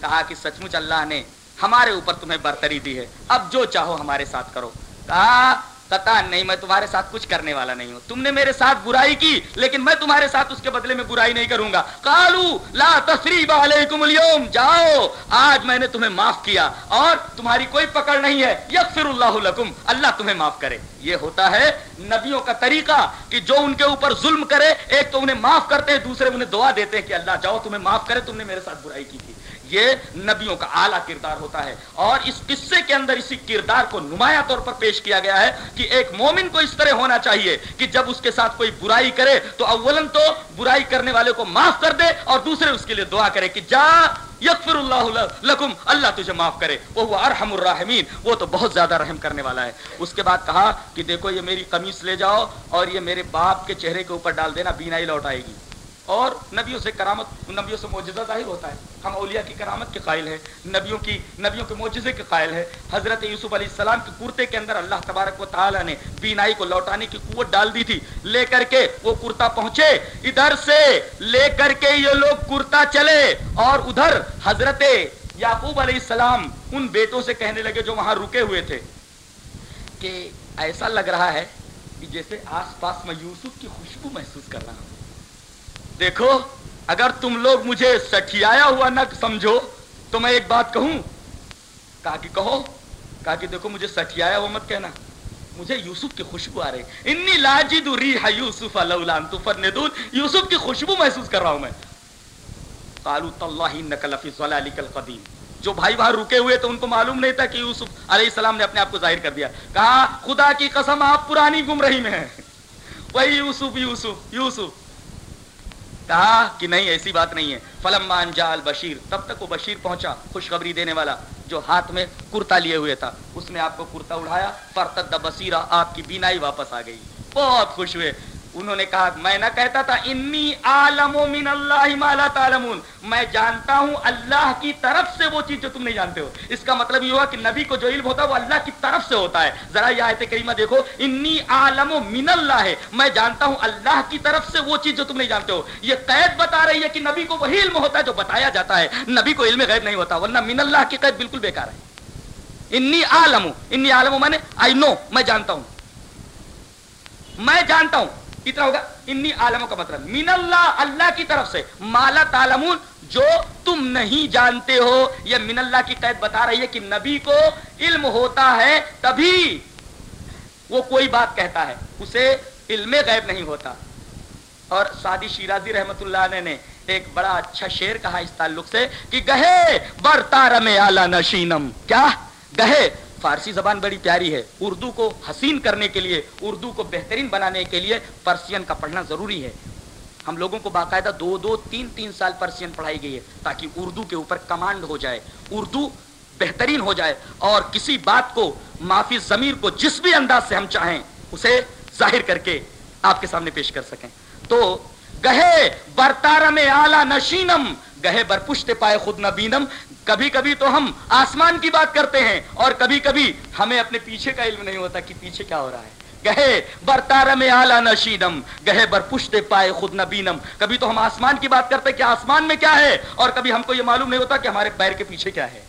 S1: کہا کہ سچ مچ اللہ نے ہمارے اوپر تمہیں برتری دی ہے۔ اب جو چاہو ہمارے ساتھ کرو۔ کہا، قطع نہیں، میں تمہارے ساتھ کچھ کرنے والا نہیں ہوں۔ تم نے میرے ساتھ برائی کی، لیکن میں تمہارے ساتھ اس کے بدلے میں برائی نہیں کروں گا۔ کالو لا تسریب علیکم اليوم جاؤ، آج میں نے تمہیں معاف کیا اور تمہاری کوئی پکڑ نہیں ہے۔ یغفر اللہ لکم، اللہ تمہیں معاف کرے۔ یہ ہوتا ہے نبیوں کا طریقہ کہ جو ان کے اوپر ظلم کرے، ایک تو انہیں معاف کرتے ہیں، دوسرے انہیں دعا دیتے ہیں کہ اللہ جاؤ، تمہیں معاف کرے، تم نے میرے ساتھ برائی کی تھی۔ یہ نبیوں کا اعلیٰ کردار ہوتا ہے اور اس قصے کے اندر اسی کردار کو نمایاں طور پر پیش کیا گیا ہے کہ ایک مومن کو اس طرح ہونا چاہیے کہ جب اس کے ساتھ کوئی برائی کرے تو اولن تو برائی کرنے والے کو معاف کر دے اور دوسرے اس کے لیے دعا کرے کہ جا یغفر اللہ لکم، اللہ تجھے معاف کرے، وہ ارحم الراحمین، وہ تو بہت زیادہ رحم کرنے والا ہے۔ اس کے بعد کہا کہ دیکھو یہ میری قمیص لے جاؤ اور یہ میرے باپ کے چہرے کے اوپر ڈال دینا بینائی لوٹ آئے گی۔ اور نبیوں سے کرامت، نبیوں سے معجزہ ظاہر ہوتا ہے۔ ہم اولیاء کی کرامت کے قائل ہیں، نبیوں کی، نبیوں کے معجزے کے قائل ہیں۔ حضرت یوسف علیہ السلام کے کرتے کے اندر اللہ تبارک و تعالیٰ نے بینائی کو لوٹانے کی قوت ڈال دی تھی۔ لے کر کے وہ کرتا پہنچے، ادھر سے لے کر کے یہ لوگ کرتا چلے اور ادھر حضرت یعقوب علیہ السلام ان بیٹوں سے کہنے لگے جو وہاں رکے ہوئے تھے کہ ایسا لگ رہا ہے کہ جیسے آس پاس میں یوسف کی خوشبو محسوس کر رہا ہوں۔ دیکھو، اگر تم لوگ مجھے سٹھیایا ہوا نہ سمجھو، تو میں ایک بات کہوں۔ کہا کہ کہو کہا کہ دیکھو، مجھے سٹھیایا ہوا مت کہنا۔ مجھے یوسف کی خوشبو آ رہی۔ انی لاجد ریح یوسف لولا تفندون یوسف کی خوشبو محسوس کر رہا ہوں میں۔ قالوا تالله انك لفي ضلالك القديم جو بھائی وہاں رکے ہوئے تو ان کو معلوم نہیں تھا کہ یوسف علیہ السلام نے اپنے آپ کو ظاہر کر دیا۔ کہا، خدا کی قسم، آپ پرانی گم رہی میں ہیں۔ وہی یوسف یوسف یوسف۔ کہا کہ نہیں، ایسی بات نہیں ہے۔ فلم جال بشیر تب تک وہ بشیر پہنچا خوشخبری دینے والا جو ہاتھ میں کرتا لیے ہوئے تھا۔ اس نے آپ کو کرتا اڑایا، فرتد بصیرہ آپ کی بینائی واپس آ گئی۔ بہت خوش ہوئے۔ انہوں نے کہا، میں نہ کہتا تھا، انی عالم من اللہ مالا تعلمون. میں جانتا ہوں اللہ کی طرف سے وہ چیز جو تم نہیں جانتے ہو۔ اس کا مطلب یہ ہوا کہ نبی کو جو علم ہوتا ہے وہ اللہ کی طرف سے ہوتا ہے۔ ذرا یہ آیت کریمہ دیکھو، انی عالم من اللہ ہے۔ میں جانتا ہوں اللہ کی طرف سے وہ چیز جو تم نہیں جانتے ہو۔ یہ قید بتا رہی ہے کہ نبی کو وہی علم ہوتا ہے جو بتایا جاتا ہے۔ نبی کو علم غیب نہیں ہوتا، ورنہ من اللہ کی قید بالکل بیکار ہے۔ انی عالم انی عالم میں نے آئی نو میں جانتا ہوں۔ میں جانتا ہوں۔ اتنا ہوگا؟ انی عالموں کا مطلب۔ من اللہ اللہ کی طرف سے۔ مالا تالمون جو تم نہیں جانتے ہو۔ یہ من اللہ کی قید بتا رہی ہے کہ نبی کو علم ہوتا ہے تبھی وہ کوئی بات کہتا ہے۔ اسے علم غیب نہیں ہوتا۔ اور سادی شیرازی رحمت اللہ علیہ نے ایک بڑا اچھا شعر کہا اس تعلق سے کہ گہے بر تارم اعلی نشینم۔ کیا؟ گہے فارسی زبان بڑی پیاری ہے۔ اردو کو حسین کرنے کے لیے، اردو کو بہترین بنانے کے لیے پرسین کا پڑھنا ضروری ہے۔ ہم لوگوں کو باقاعدہ دو دو تین تین سال پرسین پڑھائی گئی ہے تاکہ اردو کے اوپر کمانڈ ہو جائے۔ اردو بہترین ہو جائے اور کسی بات کو، معافی ضمیر کو جس بھی انداز سے ہم چاہیں، اسے ظاہر کر کے آپ کے سامنے پیش کر سکیں۔ تو گہے برتارم میں آلہ نشینم، گہے بر پشت پائے خود نبینم کبھی کبھی تو ہم آسمان کی بات کرتے ہیں اور کبھی کبھی ہمیں اپنے پیچھے کا علم نہیں ہوتا کہ پیچھے کیا ہو رہا ہے۔ گہے بر تارم آلہ نشیدم، گہے بر پشت پائے خود نبینم۔ کبھی تو ہم آسمان کی بات کرتے کہ آسمان میں کیا ہے اور کبھی ہم کو یہ معلوم نہیں ہوتا کہ ہمارے پیر کے پیچھے کیا ہے۔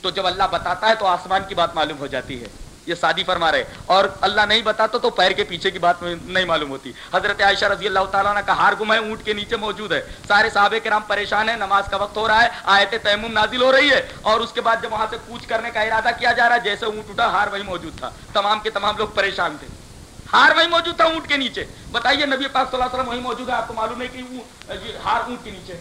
S1: تو جب اللہ بتاتا ہے تو آسمان کی بات معلوم ہو جاتی ہے۔ یہ سادی فرما رہے اور اللہ نہیں بتاتا تو پیر کے پیچھے کی بات نہیں معلوم ہوتی۔ حضرت عائشہ رضی اللہ تعالیٰ کا ہار گم ہے، اونٹ کے نیچے موجود ہے۔ سارے صحابہ کرام پریشان ہیں، نماز کا وقت ہو رہا ہے، آیت تیمم نازل ہو رہی ہے۔ اور اس کے بعد جب وہاں سے کوچ کرنے کا ارادہ کیا جا رہا ہے، جیسے اونٹ اٹھا، ہار وہی موجود تھا۔ تمام کے تمام لوگ پریشان تھے۔ ہار وہی موجود تھا اونٹ کے نیچے۔ بتائیے، نبی پاک صلی اللہ علیہ وسلم وہی موجود ہے، آپ کو معلوم ہے کہ ہار اونٹ کے نیچے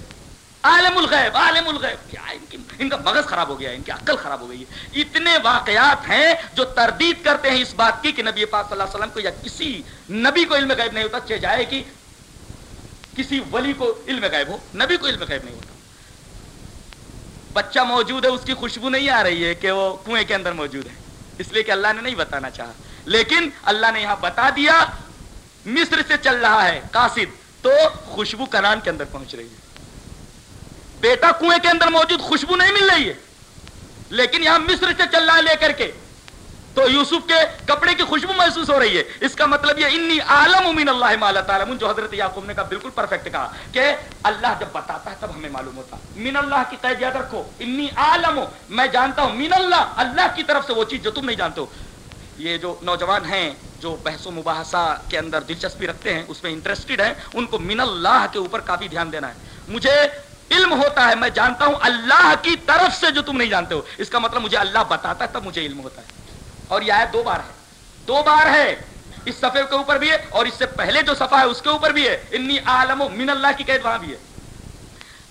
S1: عالم الغیب عالم الغیب۔ کیا ان کی ان کا مغز خراب ہو گیا ہے، ان کی عقل خراب ہو گئی ہے۔ اتنے واقعات ہیں جو تردید کرتے ہیں اس بات کی کہ نبی پاک صلی اللہ علیہ وسلم کو یا کسی نبی کو علم غیب نہیں ہوتا، چاہے جائے کہ کسی ولی کو علم غیب ہو، نبی کو علم غیب نہیں ہوتا۔ بچہ موجود ہے، اس کی خوشبو نہیں آ رہی ہے کہ وہ کنویں کے اندر موجود ہے۔ اس لیے کہ اللہ نے نہیں بتانا چاہا۔ لیکن اللہ نے یہاں بتا دیا، مصر سے چل رہا ہے، قاصد۔ تو خوشبو کنان کے اندر پہنچ رہی ہے۔ بیٹا کنویں کے اندر موجود خوشبو نہیں مل رہی ہے۔ لیکن یہاں مصر سے چل رہا لے کر کے تو یوسف کے کپڑے کی خوشبو محسوس ہو رہی ہے۔ اس کا مطلب یہ انی عالم من اللہ مالا تعالی جو حضرت یعقوب نے کہا بالکل پرفیکٹ کہا کہ اللہ جب بتاتا ہے تب ہمیں معلوم ہوتا۔ من اللہ کی قید یاد رکھو۔ انی عالم میں جانتا ہوں۔ من اللہ اللہ کی طرف سے وہ چیز جو تم نہیں جانتے ہو۔ یہ جو نوجوان ہیں، جو بحث و مباحثہ کے اندر دلچسپی رکھتے ہیں، اس میں انٹرسٹڈ ہیں، ان کو من اللہ کے اوپر کافی دھیان دینا ہے۔ مجھے علم ہوتا ہے، میں جانتا ہوں اللہ کی طرف سے جو تم نہیں جانتے ہو۔ اس کا مطلب مجھے اللہ بتاتا ہے، تب مجھے علم ہوتا ہے۔ اور یہ آیت دو بار ہے۔ دو بار ہے۔ اس صفحے کے اوپر بھی ہے اور اس سے پہلے جو صفحہ ہے، اس کے اوپر بھی ہے۔ انی عالم من اللہ کی قید، وہاں بھی ہے۔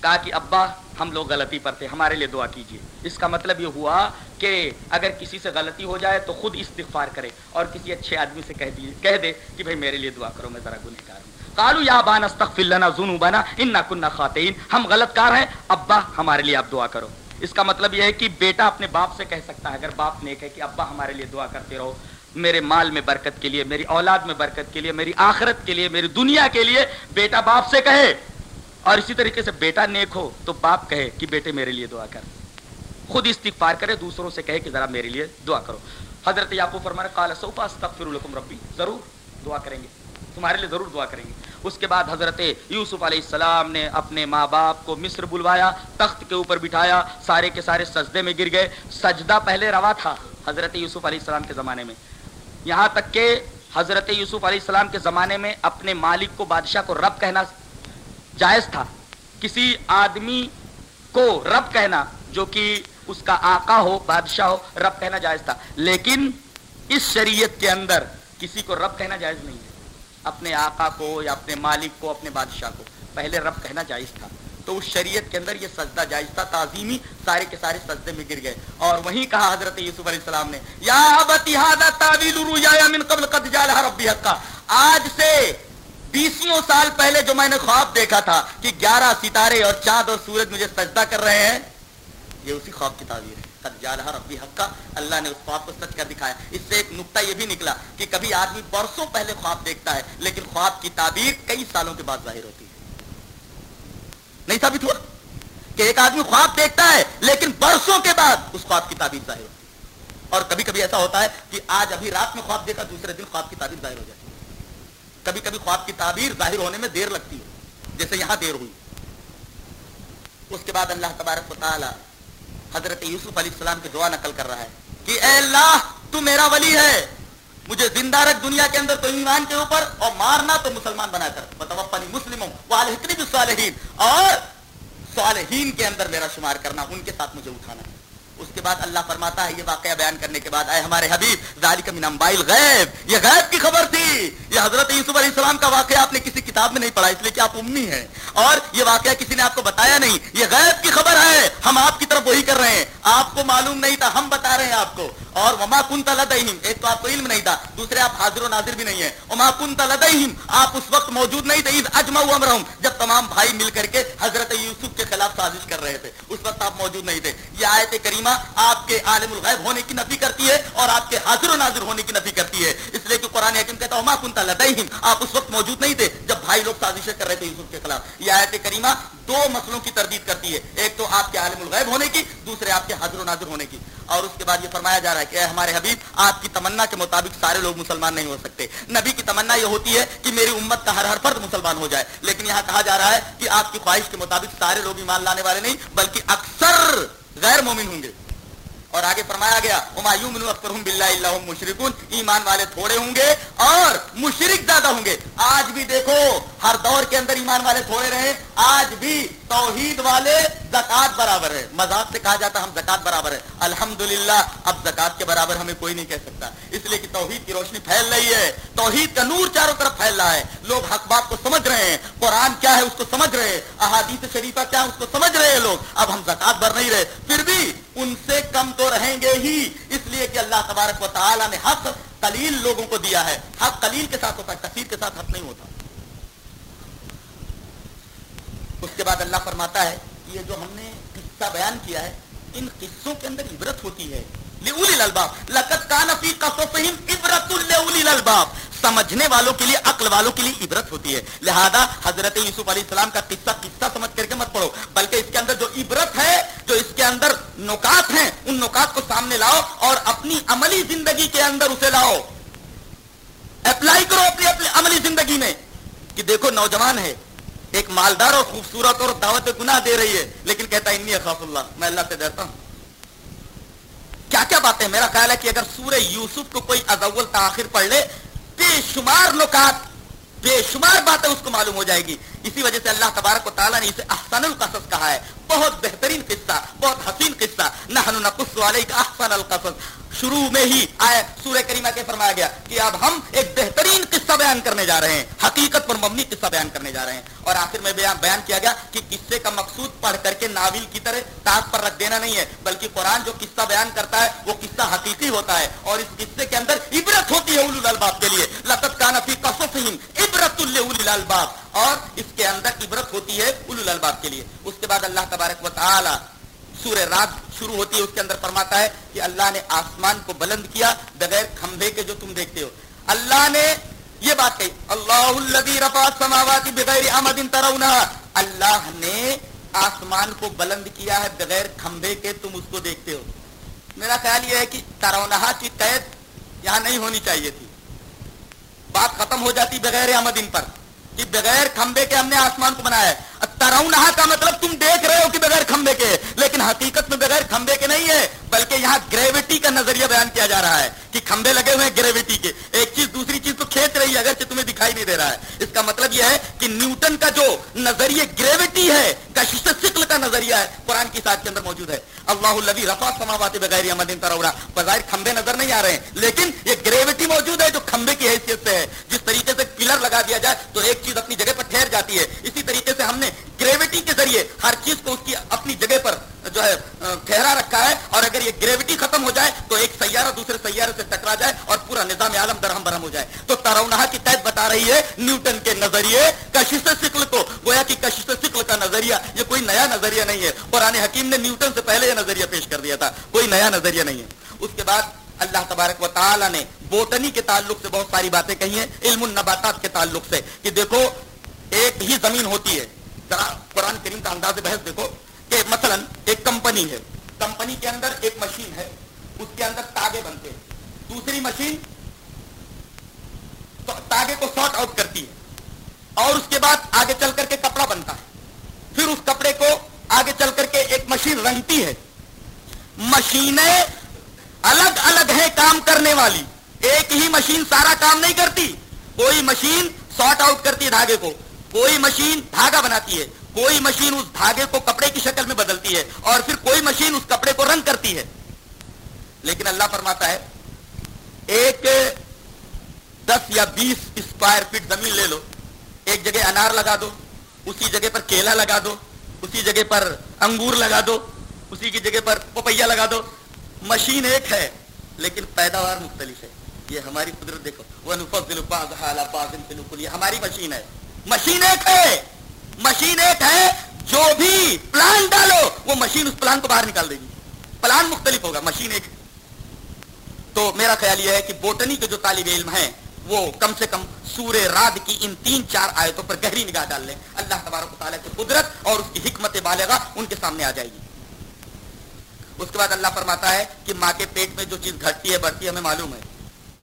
S1: کہا کہ ابا، ہم لوگ غلطی پر تھے، ہمارے لیے دعا کیجیے اس کا مطلب یہ ہوا کہ اگر کسی سے غلطی ہو جائے تو خود استغفار کرے اور کسی اچھے آدمی سے کہہ دیے کہہ دے کہ بھائی میرے لیے دعا کرو، میں ذرا گنہگار ہوں۔ کالو یا بان استغفر لنا ذنوبنا اننا كنا خاطئین۔ ہم غلط کار ہیں، ابا ہمارے لیے آپ دعا کرو۔ اس کا مطلب یہ ہے کہ بیٹا اپنے باپ سے کہہ سکتا ہے، اگر باپ نیک ہے کہ ابا ہمارے لیے دعا کرتے رہو۔ میرے مال میں برکت کے لیے، میری اولاد میں برکت کے لیے، میری آخرت کے لیے، میری دنیا کے لیے بیٹا باپ سے کہے۔ اور اسی طریقے سے بیٹا نیک ہو تو باپ کہے کہ بیٹے میرے لیے دعا کر۔ خود استغفار کرے، دوسروں سے کہے کہ ذرا میرے لیے دعا کرو۔ حضرت یعقوب فرمانے قال سوف استغفر لكم ربی۔ ضرور دعا کریں گے۔ تمہارے لیے ضرور دعا کریں گے۔ اس کے بعد حضرت یوسف علیہ السلام نے اپنے ماں باپ کو مصر بلوایا، تخت کے اوپر بٹھایا، سارے کے سارے سجدے میں گر گئے۔ سجدہ پہلے روا تھا حضرت یوسف علیہ السلام کے زمانے میں۔ یہاں تک کہ حضرت یوسف علیہ السلام کے زمانے میں اپنے مالک کو، بادشاہ کو رب کہنا جائز تھا۔ کسی آدمی کو رب کہنا جو کہ اس کا آقا ہو، بادشاہ ہو، رب کہنا جائز تھا۔ لیکن اس شریعت کے اندر کسی کو رب کہنا جائز نہیں ہے۔ اپنے آقا کو یا اپنے مالک کو، اپنے بادشاہ کو۔ پہلے رب کہنا جائز تھا۔ تو اس شریعت کے اندر یہ سجدہ جائز تھا، تعظیمی سارے کے سارے سجدے میں گر گئے۔ اور وہیں کہا حضرت یوسف علیہ السلام نے، یا من قبل قد ربی حقا۔ آج سے بیسوں سال پہلے جو میں نے خواب دیکھا تھا کہ گیارہ ستارے اور چاند اور سورج مجھے سجدہ کر رہے ہیں، یہ اسی خواب کی تعبیر ہے۔ قد جالہ ربی حق کا اللہ نے اس خواب کو سچ کر دکھایا۔ اس سے ایک نقطہ یہ بھی نکلا کہ کبھی آدمی برسوں پہلے خواب دیکھتا ہے، لیکن خواب کی تعبیر کئی سالوں کے بعد ظاہر ہوتی ہے۔ نہیں ثابت ہوا کہ ایک آدمی خواب دیکھتا ہے، لیکن برسوں کے بعد اس خواب کی تعبیر ظاہر ہوتی ہے۔ اور کبھی کبھی ایسا ہوتا ہے کہ آج ابھی رات میں خواب دیکھا، دوسرے دن خواب کی تعبیر ظاہر ہو جاتی ہے۔ کبھی کبھی خواب کی تعبیر ظاہر ہونے میں دیر لگتی ہے، جیسے یہاں دیر ہوئی۔ اس کے بعد اللہ تبارک و تعالی حضرت یوسف علیہ السلام کی دعا نقل کر رہا ہے کہ اے اللہ، تو میرا ولی ہے۔
S2: مجھے زندہ رکھ دنیا کے اندر تو ایمان کے اوپر اور مارنا تو مسلمان بنا کر۔ بتوفنی مسلم صالحین اور صالحین کے اندر میرا شمار کرنا، ان کے ساتھ مجھے اٹھانا۔ اس کے بعد اللہ فرماتا ہے، یہ واقعہ بیان کرنے کے بعد آئے ہمارے حبیب، ذالک من امبائل غیب یہ غیب کی خبر تھی۔ یہ حضرت یوسف علیہ السلام کا واقعہ آپ نے کسی کتاب میں نہیں پڑھا، اس لیے کہ آپ امی ہیں۔ اور یہ واقعہ کسی نے آپ کو بتایا نہیں، یہ غیب کی خبر ہے۔ ہم آپ کی طرف وہی کر رہے ہیں۔ آپ کو معلوم نہیں تھا، ہم بتا رہے ہیں آپ کو۔ اور وما کن تلدہم ایک تو آپ کو علم نہیں تھا، دوسرے آپ حاضر و ناظر بھی نہیں ہے وما کن تلدہم آپ اس وقت موجود نہیں تھے اجمع امرہم، جب تمام بھائی مل کر کے حضرت یوسف کے خلاف سازش کر رہے تھے۔ اس وقت آپ موجود نہیں تھے۔ یہ آیت کریمہ آپ کے عالم الغیب ہونے کی نفی کرتی ہے اور آپ کے حاضر و ناظر ہونے کی نفی کرتی ہے۔ اس لیے کہ قرآن حکیم کہتا وما کن تلدہم آپ اس وقت موجود نہیں تھے جب بھائی لوگ سازشیں کر رہے تھے یوسف کے خلاف۔ یہ آیت کریمہ دو مسئلوں کی تردید کرتی ہے۔ ایک تو آپ کے عالم الغیب ہونے کی، دوسرے آپ کے حاضر و ناظر ہونے کی۔ اور اس کے بعد یہ فرمایا جا رہا ہے کہ اے ہمارے حبیب، آپ کی تمنا کے مطابق سارے لوگ مسلمان نہیں ہو سکتے۔ نبی کی تمنا یہ ہوتی ہے کہ میری امت کا ہر ہر فرد مسلمان ہو جائے۔ لیکن یہاں کہا جا رہا ہے کہ آپ کی خواہش کے مطابق سارے لوگ ایمان لانے والے نہیں، بلکہ اکثر غیر مومن ہوں گے۔ اور آگے فرمایا گیا اللہ مشرقن ایمان والے تھوڑے ہوں گے اور مشرق زیادہ ہوں گے۔ آج بھی دیکھو، ہر دور کے اندر ایمان والے تھوڑے رہے آج بھی توحید والے زکات برابر ہے مذاق سے کہا جاتا ہم زکات برابر ہے الحمدللہ، اب زکات کے برابر ہمیں کوئی نہیں کہہ سکتا۔ اس لیے کہ توحید کی روشنی پھیل رہی ہے۔ توحید کا نور چاروں طرف پھیل رہا ہے۔ لوگ حق بات کو سمجھ رہے ہیں۔ قرآن کیا ہے اس کو سمجھ رہے ہیں۔ احادیث شریفہ کیا ہے اس کو سمجھ رہے ہیں لوگ۔ اب ہم زکات بھر نہیں رہے۔ پھر بھی ان سے کم تو رہیں گے ہی۔ اس لیے کہ اللہ تبارک و تعالیٰ نے حق قلیل لوگوں کو دیا ہے۔ حق قلیل کے ساتھ ہوتا ہے، کثیر کے ساتھ حق نہیں ہوتا۔ اس کے بعد اللہ فرماتا ہے یہ جو ہم نے قصہ بیان کیا ہے، ان قصوں کے اندر عبرت ہوتی ہے۔ سمجھنے والوں کے لیے، عقل والوں کے لیے عبرت ہوتی ہے۔ لہذا حضرت یوسف علیہ السلام کا قصہ قصہ سمجھ کر کے مت پڑھو، بلکہ اس کے اندر جو عبرت ہے، جو اس کے اندر نکات ہیں، ان نکات کو سامنے لاؤ اور اپنی عملی زندگی کے اندر اسے لاؤ۔ اپلائی کرو اپنی اپنی عملی زندگی میں۔ کہ دیکھو، نوجوان ہے، ایک مالدار اور خوبصورت اور دعوت گناہ دے رہی ہے، لیکن کہتا ہے، انی خاص اللہ، میں اللہ سے ڈرتا ہوں۔ کیا کیا باتیں میرا خیال ہے کہ اگر سورہ یوسف کو کوئی ازول تاخیر پڑھ لے بے شمار نکات، بے شمار باتیں اس کو معلوم ہو جائے گی۔ اسی وجہ سے اللہ تبارک و تعالیٰ نے اسے احسن القصص کہا ہے۔ بہت بہترین قصہ، بہت حسین قصہ۔ نحن نقص علیک احسن القصص۔ شروع میں ہی آئے سورہ کریمہ کے فرمایا گیا کہ اب ہم ایک بہترین قصہ بیان کرنے جا رہے ہیں حقیقت پر مبنی قصہ بیان کرنے جا رہے ہیں۔ اور آخر میں بیان, بیان کیا گیا کہ قصے کا مقصود پڑھ کر کے ناول کی طرح تاج پر رکھ دینا نہیں ہے بلکہ قرآن جو قصہ بیان کرتا ہے وہ قصہ حقیقی ہوتا ہے۔ اور اس قصے کے اندر عبرت ہوتی ہے اول الباب کے لیے۔ لطت کا نفی قصصہم عبرت الباب اور اس کے اندر عبرت ہوتی ہے اول الباب کے لیے۔ اس کے بعد اللہ تبارک و تعالی سورہ رات شروع ہوتی ہے، اس کے اندر فرماتا ہے کہ اللہ نے آسمان کو بلند کیا بغیر کھمبے کے جو تم دیکھتے ہو۔ اللہ نے یہ بات کہی، اللہ بغیر اللہ نے آسمان کو بلند کیا ہے بغیر کھمبے کے تم اس کو دیکھتے ہو۔ میرا خیال یہ ہے کہ ترونا کی قید یہاں نہیں ہونی چاہیے تھی۔ بات ختم ہو جاتی بغیر آمدین پر۔ کہ بغیر کھمبے کے ہم نے آسمان کو بنایا ہے۔ ترونا کا مطلب تم دیکھ رہے ہو کہ بغیر کھمبے کے، لیکن حقیقت میں بغیر کھمبے کے نہیں ہے۔ بلکہ یہاں گریوٹی کا نظریہ بیان کیا جا رہا ہے کہ کھمبے لگے ہوئے ہیں گریوٹی کے۔ ایک چیز دوسری چیز تو کھینچ رہی ہے اگر تمہیں دکھائی نہیں دے رہا ہے۔ اس کا مطلب یہ ہے کہ نیوٹن کا جو نظریہ گریوٹی ہے کشش سکل کا نظریہ ہے، قرآن کی ساتھ کے اندر موجود ہے۔ اللہ البی رفا سماوات بغیر امدین ترورا۔ بظاہر کھمبے نظر نہیں آ رہے ہیں، لیکن یہ گریوٹی موجود ہے جو کھمبے کی حیثیت سے ہے۔ جس طریقے سے پلر لگا دیا جائے تو ایک چیز اپنی جگہ پر ٹھہر جاتی ہے۔ اسی طریقے سے ہم نے گریوٹی کے ذریعے ہر چیز کو اس کی اپنی جگہ پر جو ہے ٹھہرا رکھا ہے۔ اور اگر یہ گریوٹی ختم ہو جائے تو ایک سیارہ دوسرے سیارے سے ٹکرا جائے اور پورا نظام عالم درہم برہم ہو جائے۔ تو ترونا کی تحت بتا رہی ہے نیوٹن کے نظریے، کشش سکل کو۔ گویا کہ کشش سکل کا نظریہ، یہ کوئی نیا نظریہ نہیں ہے۔ قرآن حکیم نے نیوٹن سے پہلے یہ نظریہ پیش کر دیا تھا۔ کوئی نیا نظریہ نہیں ہے۔ اس کے بعد اللہ تبارک و تعالی نے بوٹنی کے تعلق سے بہت ساری باتیں کہی ہیں، علم النباتات کے تعلق سے۔ کہ دیکھو، ایک ہی زمین ہوتی ہے۔ ذرا قرآن کریم کا انداز بحث دیکھو کہ مثلا ایک کمپنی ہے۔ کمپنی کے اندر ایک مشین ہے، اس کے اندر تاگے بنتے ہیں۔ دوسری مشین تاگے کو سارٹ آؤٹ کرتی ہے اور اس کے بعد آگے چل کر کے کپڑا بنتا ہے۔ پھر اس کپڑے کو آگے چل کر کے ایک مشین رنگتی ہے۔ مشینیں الگ الگ ہیں کام کرنے والی۔ ایک ہی مشین سارا کام نہیں کرتی۔ کوئی مشین سارٹ آؤٹ کرتی ہے دھاگے کو۔ کوئی مشین دھاگا بناتی ہے۔ کوئی مشین اس دھاگے کو کپڑے کی شکل میں بدلتی ہے اور پھر کوئی مشین اس کپڑے کو رنگ کرتی ہے۔ لیکن اللہ فرماتا ہے، ایک دس یا بیس اسکوائر فٹ زمین لے لو، ایک جگہ انار لگا دو، اسی جگہ پر کیلا لگا دو، اسی جگہ پر انگور لگا دو، اسی کی جگہ پر پپیا لگا دو۔ مشین ایک ہے، لیکن پیداوار مختلف ہے۔ یہ ہماری قدرت دیکھو۔ وہ ہماری مشین ہے۔ مشین ایک ہے۔ مشین ایک ہے، جو بھی پلان ڈالو، وہ مشین اس پلان کو باہر نکال دے گی۔ پلان مختلف ہوگا، مشین ایک۔ تو میرا خیال یہ ہے کہ بوٹنی کے جو طالب علم ہیں، وہ کم سے کم سورہ راد کی ان تین چار آیتوں پر گہری نگاہ ڈال لیں۔ اللہ تبارک و تعالیٰ کی قدرت اور اس کی حکمت بالغا ان کے سامنے آ جائے گی۔ اس کے بعد اللہ فرماتا ہے کہ ماں کے پیٹ میں جو چیز گھٹتی ہے، بڑھتی ہے، ہمیں معلوم ہے۔